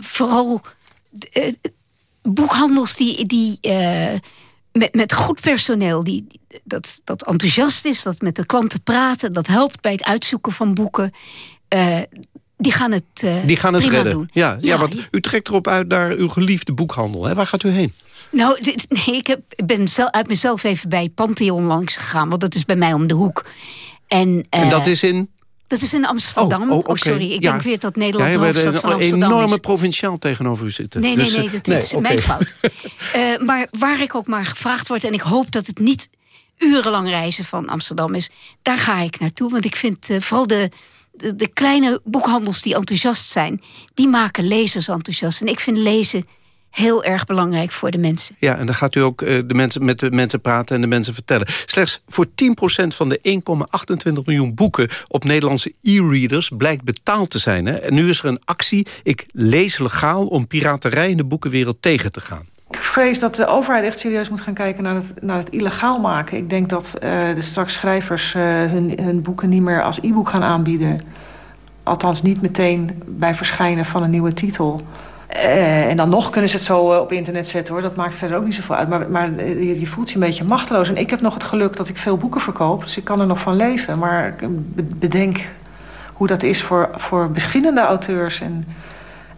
vooral boekhandels die... die met, met goed personeel, die, dat, dat enthousiast is, dat met de klanten praten... dat helpt bij het uitzoeken van boeken... Die gaan het, die gaan het redden. doen. Ja, ja, ja, want u trekt erop uit naar uw geliefde boekhandel. Hè? Waar gaat u heen? Nou, dit, nee, ik heb, ben zelf, uit mezelf even bij Pantheon langs gegaan. Want dat is bij mij om de hoek. En, en dat is in? Dat is in Amsterdam. Oh, oh, okay. oh sorry, ik ja. denk weer dat Nederland ja, de hoofdstad van Amsterdam een enorme is. provinciaal tegenover u zitten. Nee, dus, nee, nee, dat nee, is okay. mijn fout. uh, maar waar ik ook maar gevraagd word... en ik hoop dat het niet urenlang reizen van Amsterdam is... daar ga ik naartoe, want ik vind uh, vooral de, de, de, kleine boekhandels die enthousiast zijn... die maken lezers enthousiast. En ik vind lezen heel erg belangrijk voor de mensen. Ja, en dan gaat u ook uh, de mensen, met de mensen praten en de mensen vertellen. Slechts voor 10% van de 1,28 miljoen boeken op Nederlandse e-readers blijkt betaald te zijn. Hè? En nu is er een actie, ik lees legaal, om piraterij in de boekenwereld tegen te gaan. Ik vrees dat de overheid echt serieus moet gaan kijken naar het, naar het illegaal maken. Ik denk dat uh, de straks schrijvers uh, hun, hun boeken niet meer als e-book gaan aanbieden. Althans niet meteen bij verschijnen van een nieuwe titel. Uh, en dan nog kunnen ze het zo uh, op internet zetten hoor. Dat maakt verder ook niet zoveel uit. Maar, maar je, je, voelt je een beetje machteloos. En ik heb nog het geluk dat ik veel boeken verkoop. Dus ik kan er nog van leven. Maar bedenk hoe dat is voor, voor beginnende auteurs. En,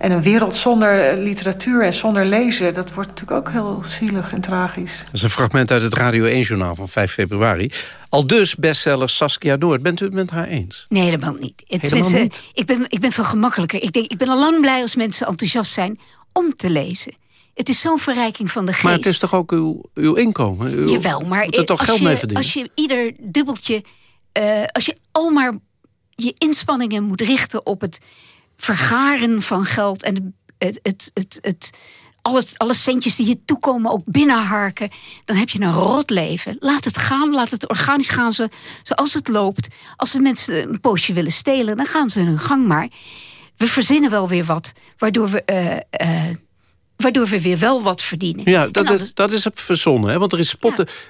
en een wereld zonder literatuur en zonder lezen... dat wordt natuurlijk ook heel zielig en tragisch. Dat is een fragment uit het Radio 1-journaal van 5 februari. Al dus bestseller Saskia Noord. Bent u het met haar eens? Nee, helemaal niet. Helemaal mensen, niet? Ik, ben, ik ben veel gemakkelijker. Ik, denk, ik ben al lang blij als mensen enthousiast zijn om te lezen. Het is zo'n verrijking van de geest. Maar het is toch ook uw, uw inkomen? Uw, Jawel, maar moet er toch als, geld je, mee verdienen? als je ieder dubbeltje... Uh, als je al maar je inspanningen moet richten op het vergaren van geld... en het, het, het, het, alle, centjes die je toekomen ook binnenharken... dan heb je een rot leven. Laat het gaan, laat het organisch gaan zo, zoals het loopt. Als de mensen een poosje willen stelen, dan gaan ze hun gang maar. We verzinnen wel weer wat, waardoor we... Uh, uh, waardoor we weer wel wat verdienen. Ja, dat, anders- is, dat is het verzonnen. Hè? Want er is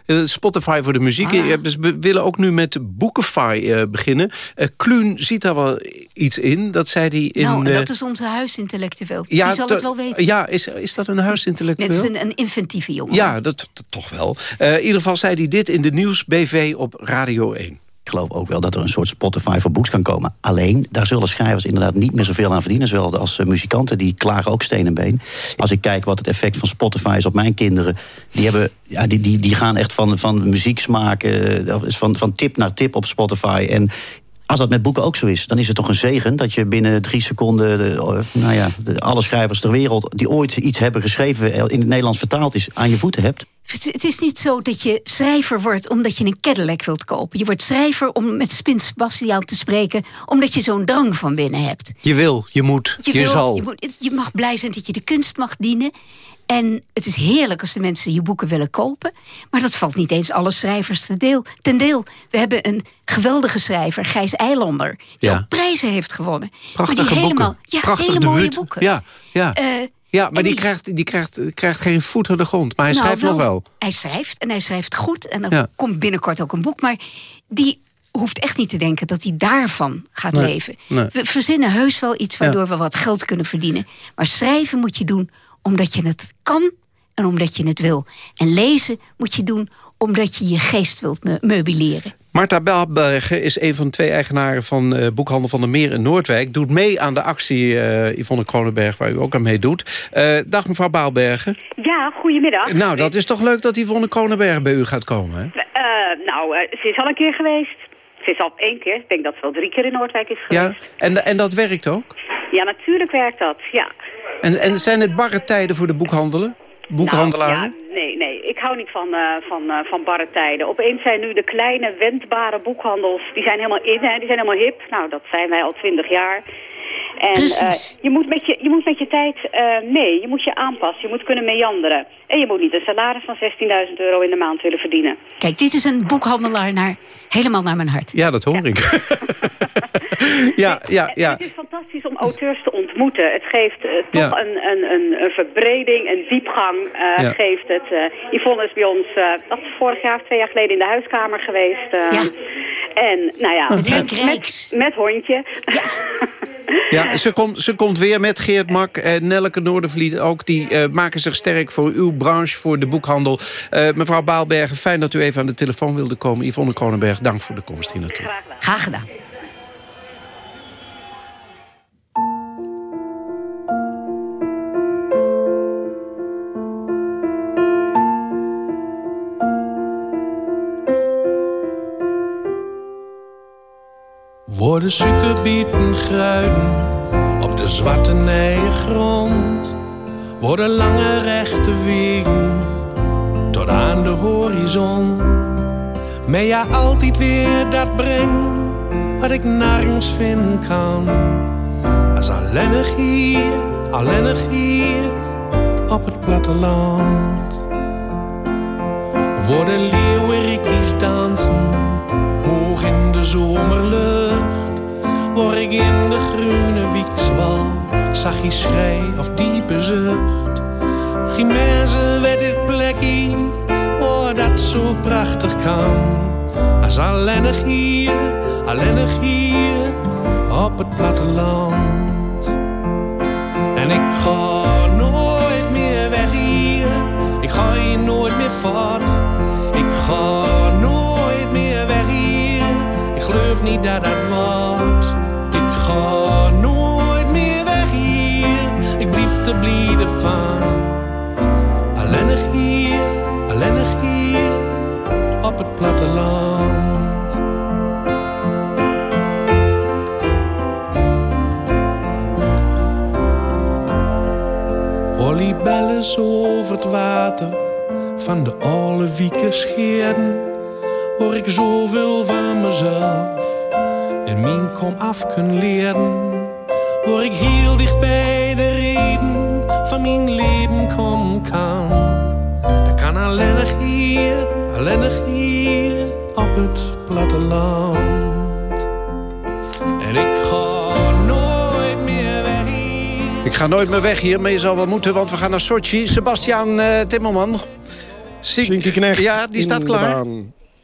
eh, Spotify voor de muziek. Ah. Dus We willen ook nu met Bookify eh, beginnen. Eh Kluun ziet daar wel iets in. Dat zei hij in... nou, dat is onze huisintellectueel. Die zal het wel weten. Ja, is, is dat een huisintellectueel? Net is een, een inventieve jongen. Ja, dat, dat toch wel. In ieder geval zei hij dit in de Nieuws BV op Radio 1. Geloof ook wel dat er een soort Spotify voor boeks kan komen. Alleen, daar zullen schrijvers inderdaad niet meer zoveel aan verdienen. Zowel als eh, muzikanten, die klagen ook steen en been. Als ik kijk wat het effect van Spotify is op mijn kinderen... die, hebben, ja, die, die, die gaan echt van, van muzieksmaak, eh, van, van tip naar tip op Spotify. En als dat met boeken ook zo is, dan is het toch een zegen... dat je binnen drie seconden de, eh, nou ja, de, alle schrijvers ter wereld... die ooit iets hebben geschreven, eh, in het Nederlands vertaald is... aan je voeten hebt. Het, is niet zo dat je schrijver wordt omdat je een Cadillac wilt kopen. Je wordt schrijver om met Spin Sebastiaan te spreken... omdat je zo'n drang van binnen hebt. Je wil, je moet, je, wilt- zal. Je, moet- je mag blij zijn dat je de kunst mag dienen. En het is heerlijk als de mensen je boeken willen kopen. Maar dat valt niet eens alle schrijvers ten deel. Ten deel. We hebben een geweldige schrijver, Gijs Eilander... die Ja. prijzen heeft gewonnen. Prachtige maar die helemaal, boeken. Ja, Prachtig hele mooie debuut. boeken. Ja, ja. Eh, ja maar die, krijgt, die krijgt, krijgt geen voet aan de grond. Maar hij Nou, schrijft nog wel. Hij schrijft en hij schrijft goed. En er Ja. komt binnenkort ook een boek. Maar die hoeft echt niet te denken dat hij daarvan gaat Nee, leven. nee. We verzinnen heus wel iets waardoor we wat geld kunnen verdienen. Maar schrijven moet je doen omdat je het kan en omdat je het wil. En lezen moet je doen omdat je je geest wilt me- meubileren. Marta Baalbergen is een van de twee eigenaren van eh, Boekhandel van der Meer in Noordwijk. Doet mee aan de actie eh Yvonne Kronenberg, waar u ook aan meedoet. Eh dag mevrouw Baalbergen. Ja, goedemiddag. Nou, dat is toch leuk dat Yvonne Kronenberg bij u gaat komen, hè? Eh, nou, ze is al een keer geweest. Ze is al één keer. Ik denk dat ze al drie keer in Noordwijk is geweest. Ja, en, en dat werkt ook? Ja, natuurlijk werkt dat, ja. En, en zijn het barre tijden voor de boekhandelen? Boekhandelaren? Nou, nee, nee. Ik hou niet van, eh, van, eh, van barre tijden. Opeens zijn nu de kleine, wendbare boekhandels... die zijn helemaal in, hè, die zijn helemaal hip. Nou, dat zijn wij al twintig jaar. En Precies. eh, je, moet met je, je moet met je tijd eh, mee. Je moet je aanpassen. Je moet kunnen meanderen. En je moet niet een salaris van 16.000 euro in de maand willen verdienen. Kijk, dit is een boekhandelaar naar, helemaal naar mijn hart. Ja, dat hoor ik. ja, ja, ja. Het is fantastisch om auteurs te ontmoeten. Het geeft eh, toch Ja. een, een, een, een verbreding, een diepgang eh, Ja. geeft het. eh Yvonne is bij ons, eh, dat is vorig jaar, twee jaar geleden in de huiskamer geweest. En nou ja, Met met, met hondje. Ja, ze, komt ze komt weer met Geert Mak en Nelleke Noordervliet ook. Die eh, maken zich sterk voor uw branche, voor de boekhandel. Eh, mevrouw Baalbergen, fijn dat u even aan de telefoon wilde komen. Yvonne Kronenberg, dank voor de komst hier naartoe. Graag gedaan. Worden suikerbieten gruiden op de zwarte grond. Worden lange rechte wegen tot aan de horizon. Maar ja, altijd weer dat breng wat ik nergens vinden kan. Als alleenig hier, alleenig hier op het platteland. Worden leeuwerikjes dansen hoog in de zomerlucht. Ik in de groene wiekswal, zag je schrei of diepe zucht. Geen mensen weet dit plekje, waar dat zo prachtig kan. Als alleenig hier, alleenig hier op het platteland. En ik ga nooit meer weg hier, ik ga hier nooit meer voort. Ik ga nooit meer weg hier, ik geloof niet dat dat wordt. Platteland. Volleybellen over het water van de oude wieken scheerden, hoor ik zoveel van mezelf en mijn kom af kunnen leren. Hoor ik heel dicht bij de reden van mijn leven kom kan. Dat kan alleenig hier, alleenig hier op het platteland. En ik ga nooit meer weg hier. Ik ga nooit meer weg hier, maar je zal wel moeten, want we gaan naar Sochi. Sebastian uh, Timmerman. Shinky Knecht. Ja, die staat klaar.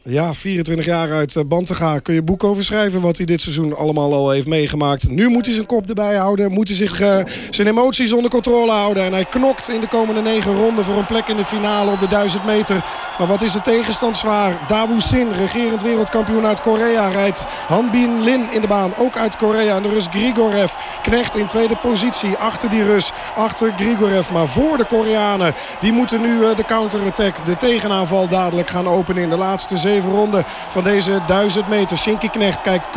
Ja, 24 jaar uit eh, Bantega. Kun je boek over schrijven wat hij dit seizoen allemaal al heeft meegemaakt. Nu moet hij zijn kop erbij houden. Moet hij zich, uh, zijn emoties onder controle houden. En hij knokt in de komende negen ronden voor een plek in de finale op de 1000 meter. Maar wat is de tegenstand zwaar? Dawu Sin, regerend wereldkampioen uit Korea, rijdt Hanbin Lin in de baan. Ook uit Korea. En de Rus Grigorev knecht in tweede positie achter die Rus. Achter Grigorev. Maar voor de Koreanen. Die moeten nu uh, de counterattack, de tegenaanval dadelijk gaan openen in de laatste zeven ronde van deze 1000 meter. Shinky Knecht kijkt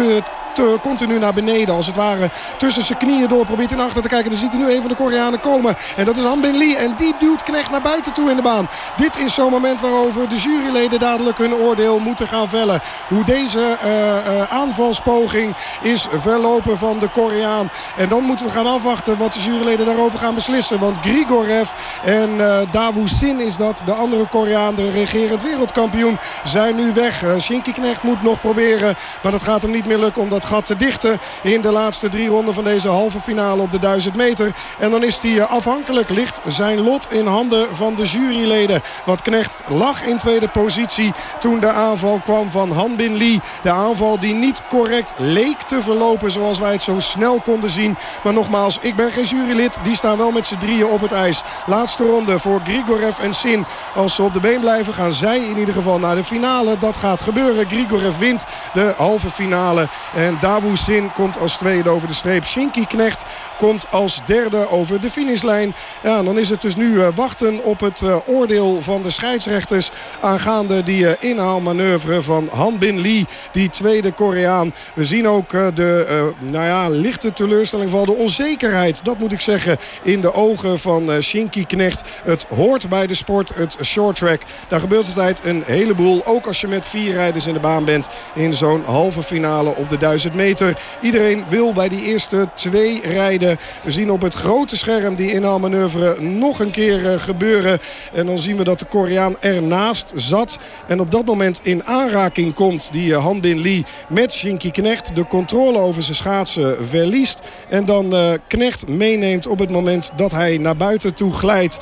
te, continu naar beneden. Als het ware tussen zijn knieën door. Probeert in achter te kijken. Dan ziet hij nu een van de Koreanen komen. En dat is Han Bin Lee. En die duwt Knecht naar buiten toe in de baan. Dit is zo'n moment waarover de juryleden dadelijk hun oordeel moeten gaan vellen. Hoe deze uh, aanvalspoging is verlopen van de Koreaan. En dan moeten we gaan afwachten wat de juryleden daarover gaan beslissen. Want Grigorev en uh, is dat. De andere Koreaan, de regerend wereldkampioen, zijn nu weg. Uh, Shinky Knecht moet nog proberen. Maar dat gaat hem niet meer lukken dat gat te dichten. In de laatste drie ronden van deze halve finale op de 1000 meter. En dan is hij afhankelijk. Ligt zijn lot in handen van de juryleden. Wat Knecht lag in tweede positie toen de aanval kwam van Han Bin Lee. De aanval die niet correct leek te verlopen zoals wij het zo snel konden zien. Maar nogmaals, ik ben geen jurylid. Die staan wel met z'n drieën op het ijs. Laatste ronde voor Grigorev en Sin. Als ze op de been blijven gaan zij in ieder geval naar de finale. Dat gaat gebeuren. Grigorev wint de halve finale. En Dawu Sin komt als tweede over de streep. Shinky Knecht komt als derde over de finishlijn. Ja, dan is het dus nu wachten op het oordeel van de scheidsrechters... aangaande die inhaalmanoeuvre van Han Bin Lee, die tweede Koreaan. We zien ook de nou ja, lichte teleurstelling van de onzekerheid. Dat moet ik zeggen in de ogen van Shinky Knecht. Het hoort bij de sport, het short track. Daar gebeurt altijd een heleboel. Ook als je met vier rijders in de baan bent in zo'n halve finale op de 1000 meter. Iedereen wil bij die eerste twee rijden. We zien op het grote scherm die inhaalmanoeuvre nog een keer gebeuren. En dan zien we dat de Koreaan ernaast zat. En op dat moment in aanraking komt die Han Bin Lee met Shinky Knecht. De controle over zijn schaatsen verliest. En dan Knecht meeneemt op het moment dat hij naar buiten toe glijdt.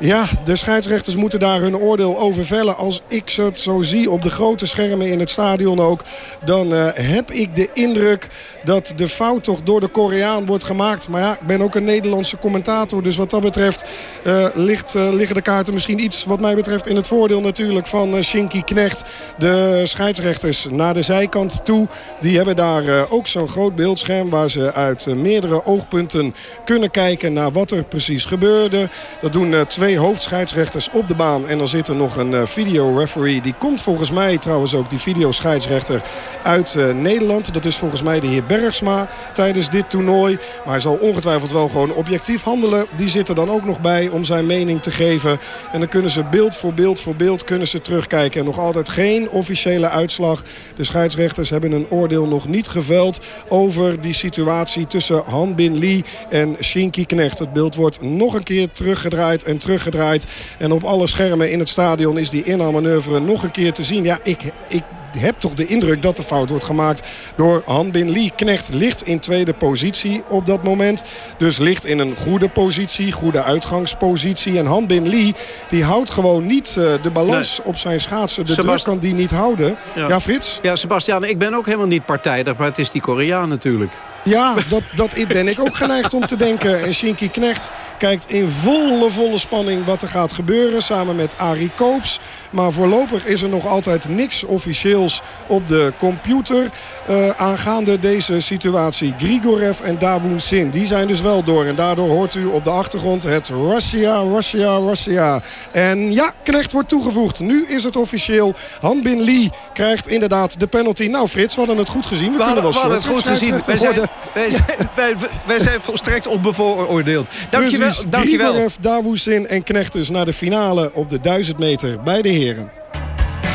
Ja, de scheidsrechters moeten daar hun oordeel over vellen. Als ik het zo zie op de grote schermen in het stadion ook... dan uh, heb ik de indruk dat de fout toch door de Koreaan wordt gemaakt. Maar ja, ik ben ook een Nederlandse commentator. Dus wat dat betreft uh, ligt, uh, liggen de kaarten misschien iets wat mij betreft... in het voordeel natuurlijk van Shinky Knecht. De scheidsrechters naar de zijkant toe. Die hebben daar ook zo'n groot beeldscherm... waar ze uit meerdere oogpunten kunnen kijken naar wat er precies gebeurde. Dat doen twee twee hoofdscheidsrechters op de baan. En dan zit er nog een uh, videoreferee. Die komt volgens mij trouwens ook, die videoscheidsrechter, uit uh, Nederland. Dat is volgens mij de heer Bergsma tijdens dit toernooi. Maar hij zal ongetwijfeld wel gewoon objectief handelen. Die zit er dan ook nog bij om zijn mening te geven. En dan kunnen ze beeld voor beeld voor beeld kunnen ze terugkijken. En nog altijd geen officiële uitslag. De scheidsrechters hebben een oordeel nog niet geveld over die situatie tussen Han Bin Lee en Shinky Knecht. Het beeld wordt nog een keer teruggedraaid en terug gedraaid. En op alle schermen in het stadion is die inhaalmanoeuvre nog een keer te zien. Ja, ik, ik heb toch de indruk dat de fout wordt gemaakt door Han Bin Lee. Knecht ligt in tweede positie op dat moment. Dus ligt in een goede positie, goede uitgangspositie. En Han Bin Lee die houdt gewoon niet uh, de balans nee. op zijn schaatsen. De Sebast druk kan die niet houden. Ja. ja, Frits? Ja, Sebastian, ik ben ook helemaal niet partijdig. Maar het is die Koreaan natuurlijk. Ja, dat, dat ben ik ook geneigd om te denken. En Shinky Knecht kijkt in volle, volle spanning wat er gaat gebeuren. Samen met Arie Koops. Maar voorlopig is er nog altijd niks officieels op de computer. Uh, aangaande deze situatie. Grigorev en Dawoon Sin, die zijn dus wel door. En daardoor hoort u op de achtergrond het Russia, Russia, Russia. En ja, Knecht wordt toegevoegd. Nu is het officieel. Han Bin Lee krijgt inderdaad de penalty. Nou Frits, we hadden het goed gezien. We, we hadden, we hadden het goed gezien. Wij zijn, wij, zijn, wij, wij zijn volstrekt onbevooroordeeld. Dankjewel. Dankjewel. Sin en Knecht dus naar de finale op de 1000 meter bij de heren.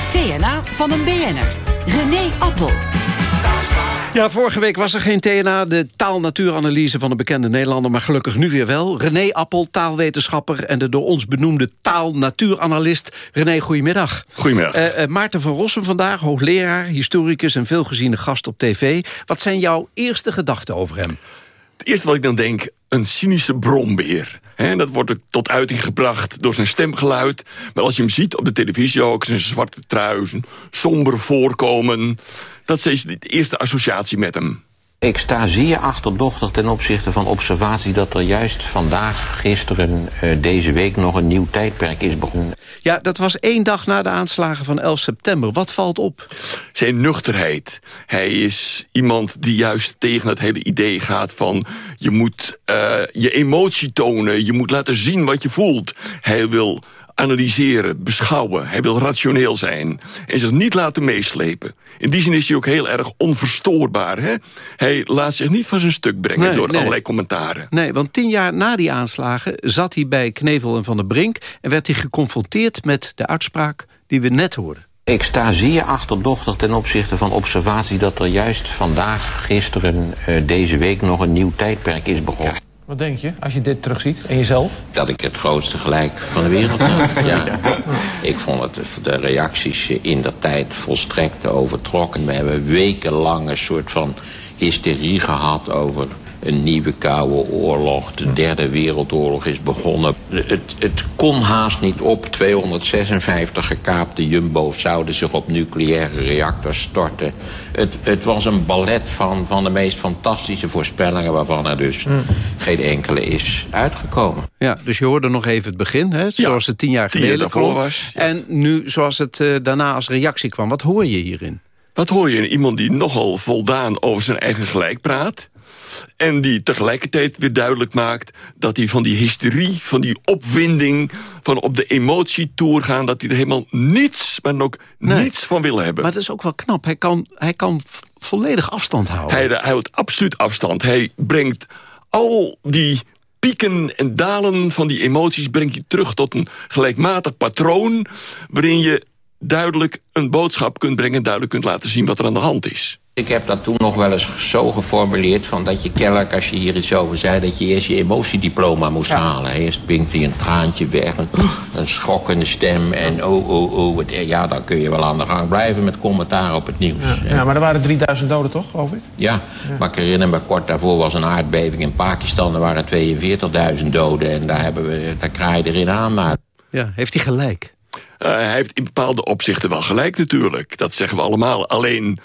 TNA van een BN'er. René Appel. Ja, vorige week was er geen TNA, de taal-natuuranalyse van de bekende Nederlander... maar gelukkig nu weer wel. René Appel, taalwetenschapper en de door ons benoemde taal-natuuranalist. René, goedemiddag. Goedemiddag. Uh, uh, Maarten van Rossum vandaag, hoogleraar, historicus... en veelgeziene gast op tv. Wat zijn jouw eerste gedachten over hem? Het eerste wat ik dan denk... een cynische brombeer. Dat wordt tot uiting gebracht door zijn stemgeluid. Maar als je hem ziet op de televisie ook, zijn zwarte trui, zijn somber voorkomen... dat is de eerste associatie met hem. Ik sta zeer achterdochtig ten opzichte van observatie dat er juist vandaag, gisteren, eh, deze week nog een nieuw tijdperk is begonnen. Ja, dat was één dag na de aanslagen van 11 september. Wat valt op? Zijn nuchterheid. Hij is iemand die juist tegen het hele idee gaat van... je moet uh, je emotie tonen, je moet laten zien wat je voelt. Hij wil analyseren, beschouwen. Hij wil rationeel zijn en zich niet laten meeslepen. In die zin is hij ook heel erg onverstoorbaar. Hè? Hij laat zich niet van zijn stuk brengen Nee, door nee. allerlei commentaren. Nee, want tien jaar na die aanslagen zat hij bij Knevel en Van der Brink... en werd hij geconfronteerd met de uitspraak die we net hoorden. Ik sta zeer achterdochtig ten opzichte van observatie dat er juist vandaag, gisteren, eh, deze week nog een nieuw tijdperk is begonnen. Wat denk je als je dit terugziet en jezelf? Dat ik het grootste gelijk van de wereld heb. Ja. Ik vond het de reacties in dat tijd volstrekt overtrokken. We hebben wekenlang een soort van hysterie gehad over een nieuwe koude oorlog. De derde wereldoorlog is begonnen. Het, het kon haast niet op. 256 gekaapte jumbo's zouden zich op nucleaire reactors storten. Het, het was een ballet van, van de meest fantastische voorspellingen... waarvan er dus geen enkele is uitgekomen. Ja, dus je hoorde nog even het begin, hè, zoals het tien jaar geleden klonk. was, En nu zoals het eh, daarna als reactie kwam. Wat hoor je hierin? Wat hoor je in iemand die nogal voldaan over zijn eigen gelijk praat... en die tegelijkertijd weer duidelijk maakt... dat hij van die hysterie, van die opwinding... van op de emotie gaan... dat hij er helemaal niets, maar ook Nee. niets van wil hebben. Maar dat is ook wel knap. Hij kan, hij kan volledig afstand houden. Hij, hij houdt absoluut afstand. Hij brengt al die pieken en dalen van die emoties... brengt je terug tot een gelijkmatig patroon... waarin je duidelijk een boodschap kunt brengen... en duidelijk kunt laten zien wat er aan de hand is. Ik heb dat toen nog wel eens zo geformuleerd... Van dat je kennelijk, als je hier iets over zei... dat je eerst je emotiediploma moest halen. Eerst pinkt hij een traantje weg, een, een schokkende stem... en oh, oh, oh, wat- ja, dan kun je wel aan de gang blijven... met commentaar op het nieuws. Ja, ja, maar er waren 3000 doden toch, geloof ik? Ja, maar ik herinner me kort daarvoor was een aardbeving in Pakistan. Er waren 42.000 doden en daar, hebben we, daar kraai je erin aan. Maar Ja, heeft hij gelijk? Uh, hij heeft in bepaalde opzichten wel gelijk natuurlijk. Dat zeggen we allemaal. Alleen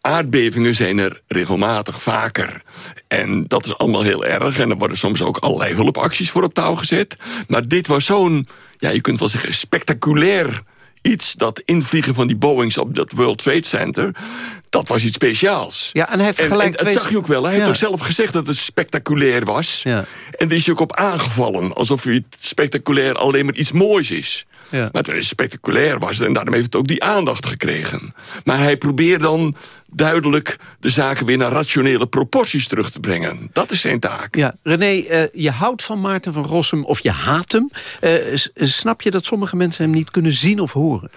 aardbevingen zijn er regelmatig vaker. En dat is allemaal heel erg. En er worden soms ook allerlei hulpacties voor op touw gezet. Maar dit was zo'n, ja, je kunt wel zeggen, spectaculair iets. Dat invliegen van die Boeings op dat World Trade Center... dat was iets speciaals. Ja, en hij heeft gelijk En, dat twee- zag je ook wel. Hij heeft Ja. toch zelf gezegd dat het spectaculair was. En er is hij ook op aangevallen. Alsof het spectaculair alleen maar iets moois is. Ja. Maar het is spectaculair was en daarom heeft het ook die aandacht gekregen. Maar hij probeert dan duidelijk de zaken weer naar rationele proporties terug te brengen. Dat is zijn taak. Ja, René, eh, je houdt van Maarten van Rossum of je haat hem. Eh, s- snap je dat sommige mensen hem niet kunnen zien of horen?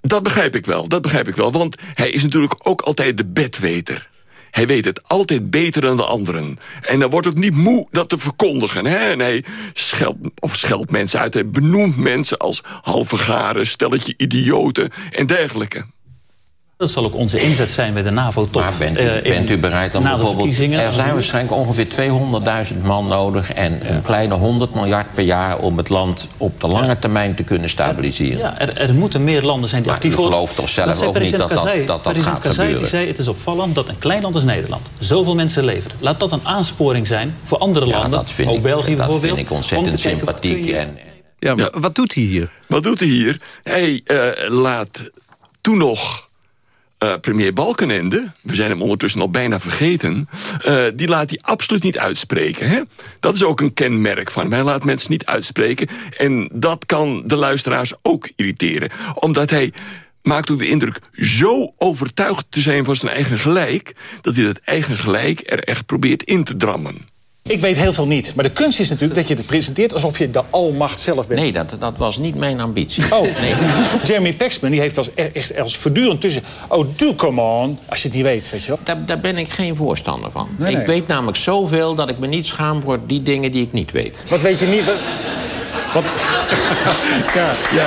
Dat begrijp ik wel, dat begrijp ik wel. Want hij is natuurlijk ook altijd de bedweter. Hij weet het altijd beter dan de anderen. En hij wordt ook niet moe dat te verkondigen. Hè? En hij of scheldt mensen uit. Hij benoemt mensen als halve garen, stelletje idioten en dergelijke. Dat zal ook onze inzet zijn bij de NAVO-top. Maar bent u, bent u bereid om bijvoorbeeld... Er zijn waarschijnlijk ongeveer 200.000 man nodig... en een kleine 100 miljard per jaar om het land op de lange termijn te kunnen stabiliseren. Ja, er, er moeten meer landen zijn die Maar actief u worden. gelooft toch zelf zei ook niet dat dat- dat dat president gaat Karzai die gebeuren? zei, het is opvallend dat een klein land als Nederland... zoveel mensen levert. Laat dat een aansporing zijn voor andere Ja, landen. dat vind ook ik- België dat bijvoorbeeld. vind ik ontzettend om te kijken, wat kun sympathiek je- en- Ja, maar wat doet hij hier? Wat doet hij hier? Hij eh, laat toen nog eh, premier Balkenende... we zijn hem ondertussen al bijna vergeten... eh, die laat hij absoluut niet uitspreken. Hè? Dat is ook een kenmerk van. Hij laat mensen niet uitspreken. En dat kan de luisteraars ook irriteren. Omdat hij maakt ook de indruk zo overtuigd te zijn van zijn eigen gelijk... dat hij dat eigen gelijk er echt probeert in te drammen. Ik weet heel veel niet. Maar de kunst is natuurlijk dat je het presenteert alsof je de almacht zelf bent. Nee, dat, dat was niet mijn ambitie. Oh, Jeremy Paxman die heeft als, e- echt als voortdurend tussen... Oh, do come on, als je het niet weet, weet je wel. Daar, daar ben ik geen voorstander van. Nee, nee. Ik weet namelijk zoveel dat ik me niet schaam voor die dingen die ik niet weet. Wat weet je niet? Wat... wat... ja, ja.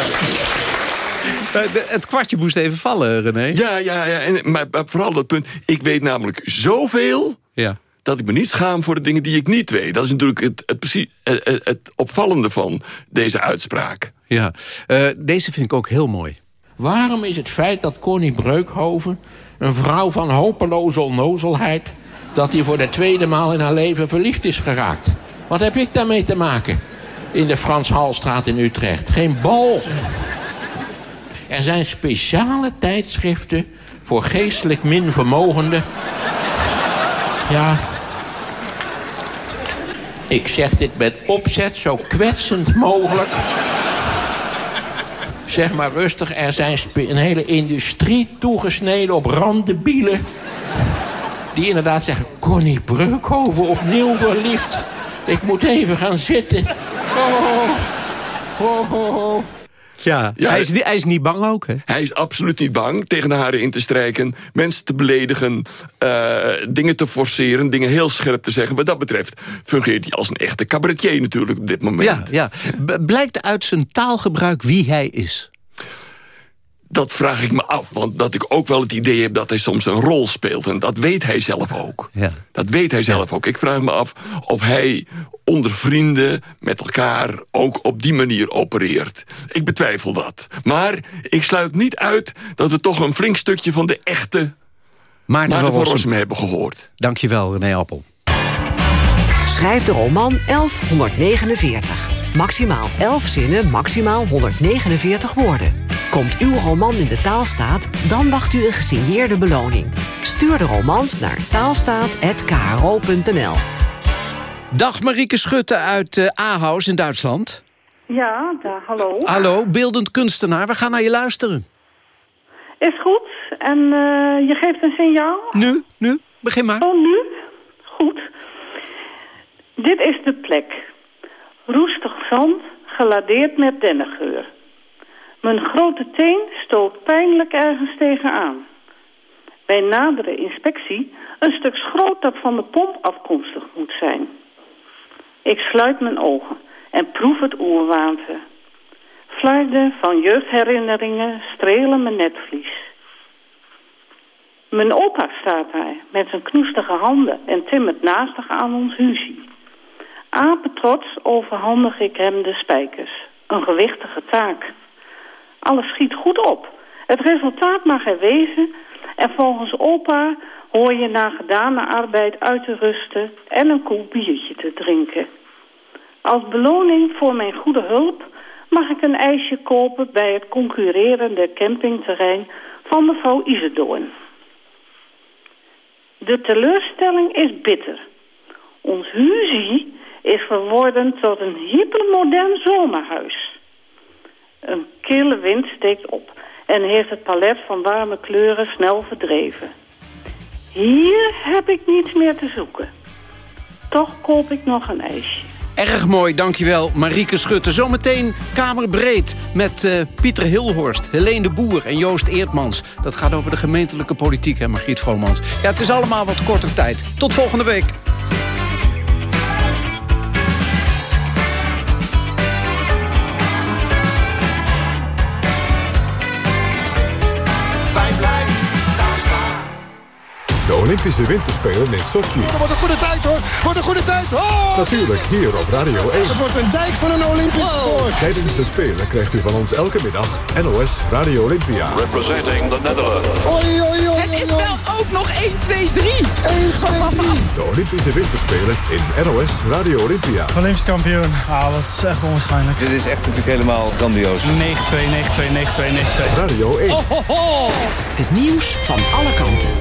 Het kwartje moest even vallen, René. Ja, ja, ja. En, maar, maar vooral dat punt. Ik weet namelijk zoveel... Ja. Dat ik me niet schaam voor de dingen die ik niet weet. Dat is natuurlijk het, het, precies, het, het opvallende van deze uitspraak. Ja, uh, deze vind ik ook heel mooi. Waarom is het feit dat Connie Breukhoven... een vrouw van hopeloze onnozelheid... dat hij voor de tweede maal in haar leven verliefd is geraakt? Wat heb ik daarmee te maken? In de Frans Halstraat in Utrecht. Geen bal. Er zijn speciale tijdschriften voor geestelijk minvermogenden. Ja. Ik zeg dit met opzet zo kwetsend mogelijk. Zeg maar rustig, er zijn een hele industrie toegesneden op randebielen. Die inderdaad zeggen, Connie Breukhoven opnieuw verliefd. Ik moet even gaan zitten. Oh, oh, oh, Ja, hij, is, hij is niet bang ook, hè? Hij is absoluut niet bang tegen de haren in te strijken... mensen te beledigen, uh, dingen te forceren... dingen heel scherp te zeggen. Wat dat betreft fungeert hij als een echte cabaretier natuurlijk op dit moment. Ja, ja. Blijkt uit zijn taalgebruik wie hij is? Dat vraag ik me af, want dat ik ook wel het idee heb... dat hij soms een rol speelt. En dat weet hij zelf ook. Ja. Dat weet hij zelf ook. Ik vraag me af of hij onder vrienden met elkaar ook op die manier opereert. Ik betwijfel dat. Maar ik sluit niet uit dat we toch een flink stukje van de echte Maarten, Maarten van Rossum hebben gehoord. Dankjewel, René Appel. Schrijf de roman 1149. Maximaal 11 zinnen, maximaal 149 woorden. Komt uw roman in de taalstaat, dan wacht u een gesigneerde beloning. Stuur de romans naar taalstaat.kro.nl Dag Marieke Schutte uit uh, Ahaus in Duitsland. Ja, daar, hallo. Hallo, beeldend kunstenaar. We gaan naar je luisteren. Is goed. En uh, je geeft een signaal? Nu, nu. Begin maar. Oh, nu? Goed. Dit is de plek. Roestig zand, geladeerd met dennengeur. Mijn grote teen stoot pijnlijk ergens tegenaan. Bij nadere inspectie een stuk schroot dat van de pomp afkomstig moet zijn. Ik sluit mijn ogen en proef het oerwaante. Flarden van jeugdherinneringen strelen mijn netvlies. Mijn opa staat daar met zijn knoestige handen en timmert naastig aan ons huisje. Apetrots overhandig ik hem de spijkers. Een gewichtige taak. Alles schiet goed op. Het resultaat mag er wezen en volgens opa hoor je na gedane arbeid uit te rusten en een koel biertje te drinken. Als beloning voor mijn goede hulp mag ik een ijsje kopen bij het concurrerende campingterrein van mevrouw Isedoorn. De teleurstelling is bitter. Ons huzie is verworden tot een hypermodern zomerhuis. Een kille wind steekt op en heeft het palet van warme kleuren snel verdreven. Hier heb ik niets meer te zoeken. Toch koop ik nog een ijsje. Erg mooi, dankjewel Marieke Schutte. Zometeen Kamerbreed met uh, Pieter Hilhorst, Helene de Boer en Joost Eertmans. Dat gaat over de gemeentelijke politiek, hè Margriet Vromans. Ja, het is allemaal wat korter tijd. Tot volgende week. Olympische Winterspelen in Sochi. Dat wordt een goede tijd hoor. Wordt een goede tijd. Oh! Natuurlijk hier op Radio 1. Het wordt een dijk van een Olympisch wow. Tijdens de Spelen krijgt u van ons elke middag NOS Radio Olympia. Representing the Netherlands. Oei, Het is wel ook nog 1, 2, 3. 1, 2, 3. De Olympische Winterspelen in NOS Radio Olympia. Olympisch kampioen. Ah, dat is echt onwaarschijnlijk. Dit is echt natuurlijk helemaal grandioos. 9-2, 9-2, 9-2, 9-2. Radio 1. Oh, ho, ho. Het nieuws van alle kanten.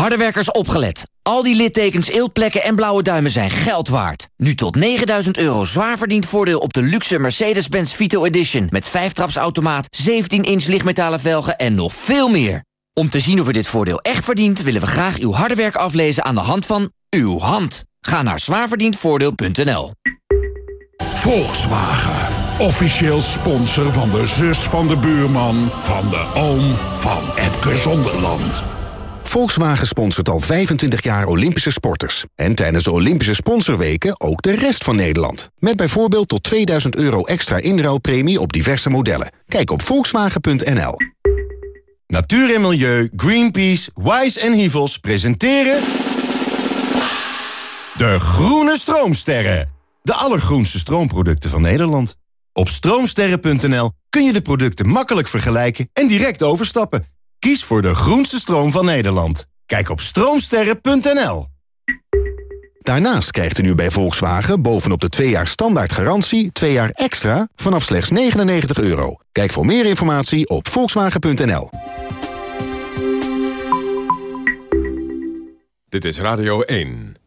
Hardewerkers opgelet. Al die littekens, eeltplekken en blauwe duimen zijn geld waard. Nu tot 9000 euro zwaar verdiend voordeel op de luxe Mercedes-Benz Vito Edition... met 5-trapsautomaat, 17-inch lichtmetalen velgen en nog veel meer. Om te zien of u dit voordeel echt verdient... willen we graag uw harde werk aflezen aan de hand van uw hand. Ga naar zwaarverdiendvoordeel.nl. Volkswagen. Officieel sponsor van de zus van de buurman... van de oom van Epke Zonderland. Volkswagen sponsort al 25 jaar Olympische sporters. En tijdens de Olympische sponsorweken ook de rest van Nederland. Met bijvoorbeeld tot 2000 euro extra inruilpremie op diverse modellen. Kijk op volkswagen.nl. Natuur en Milieu, Greenpeace, Wise en Hivels presenteren... De Groene Stroomsterren. De allergroenste stroomproducten van Nederland. Op stroomsterren.nl kun je de producten makkelijk vergelijken en direct overstappen. Kies voor de groenste stroom van Nederland. Kijk op stroomsterren.nl. Daarnaast krijgt u nu bij Volkswagen bovenop de 2 jaar standaard garantie... 2 jaar extra vanaf slechts 99 euro. Kijk voor meer informatie op volkswagen.nl. Dit is Radio 1.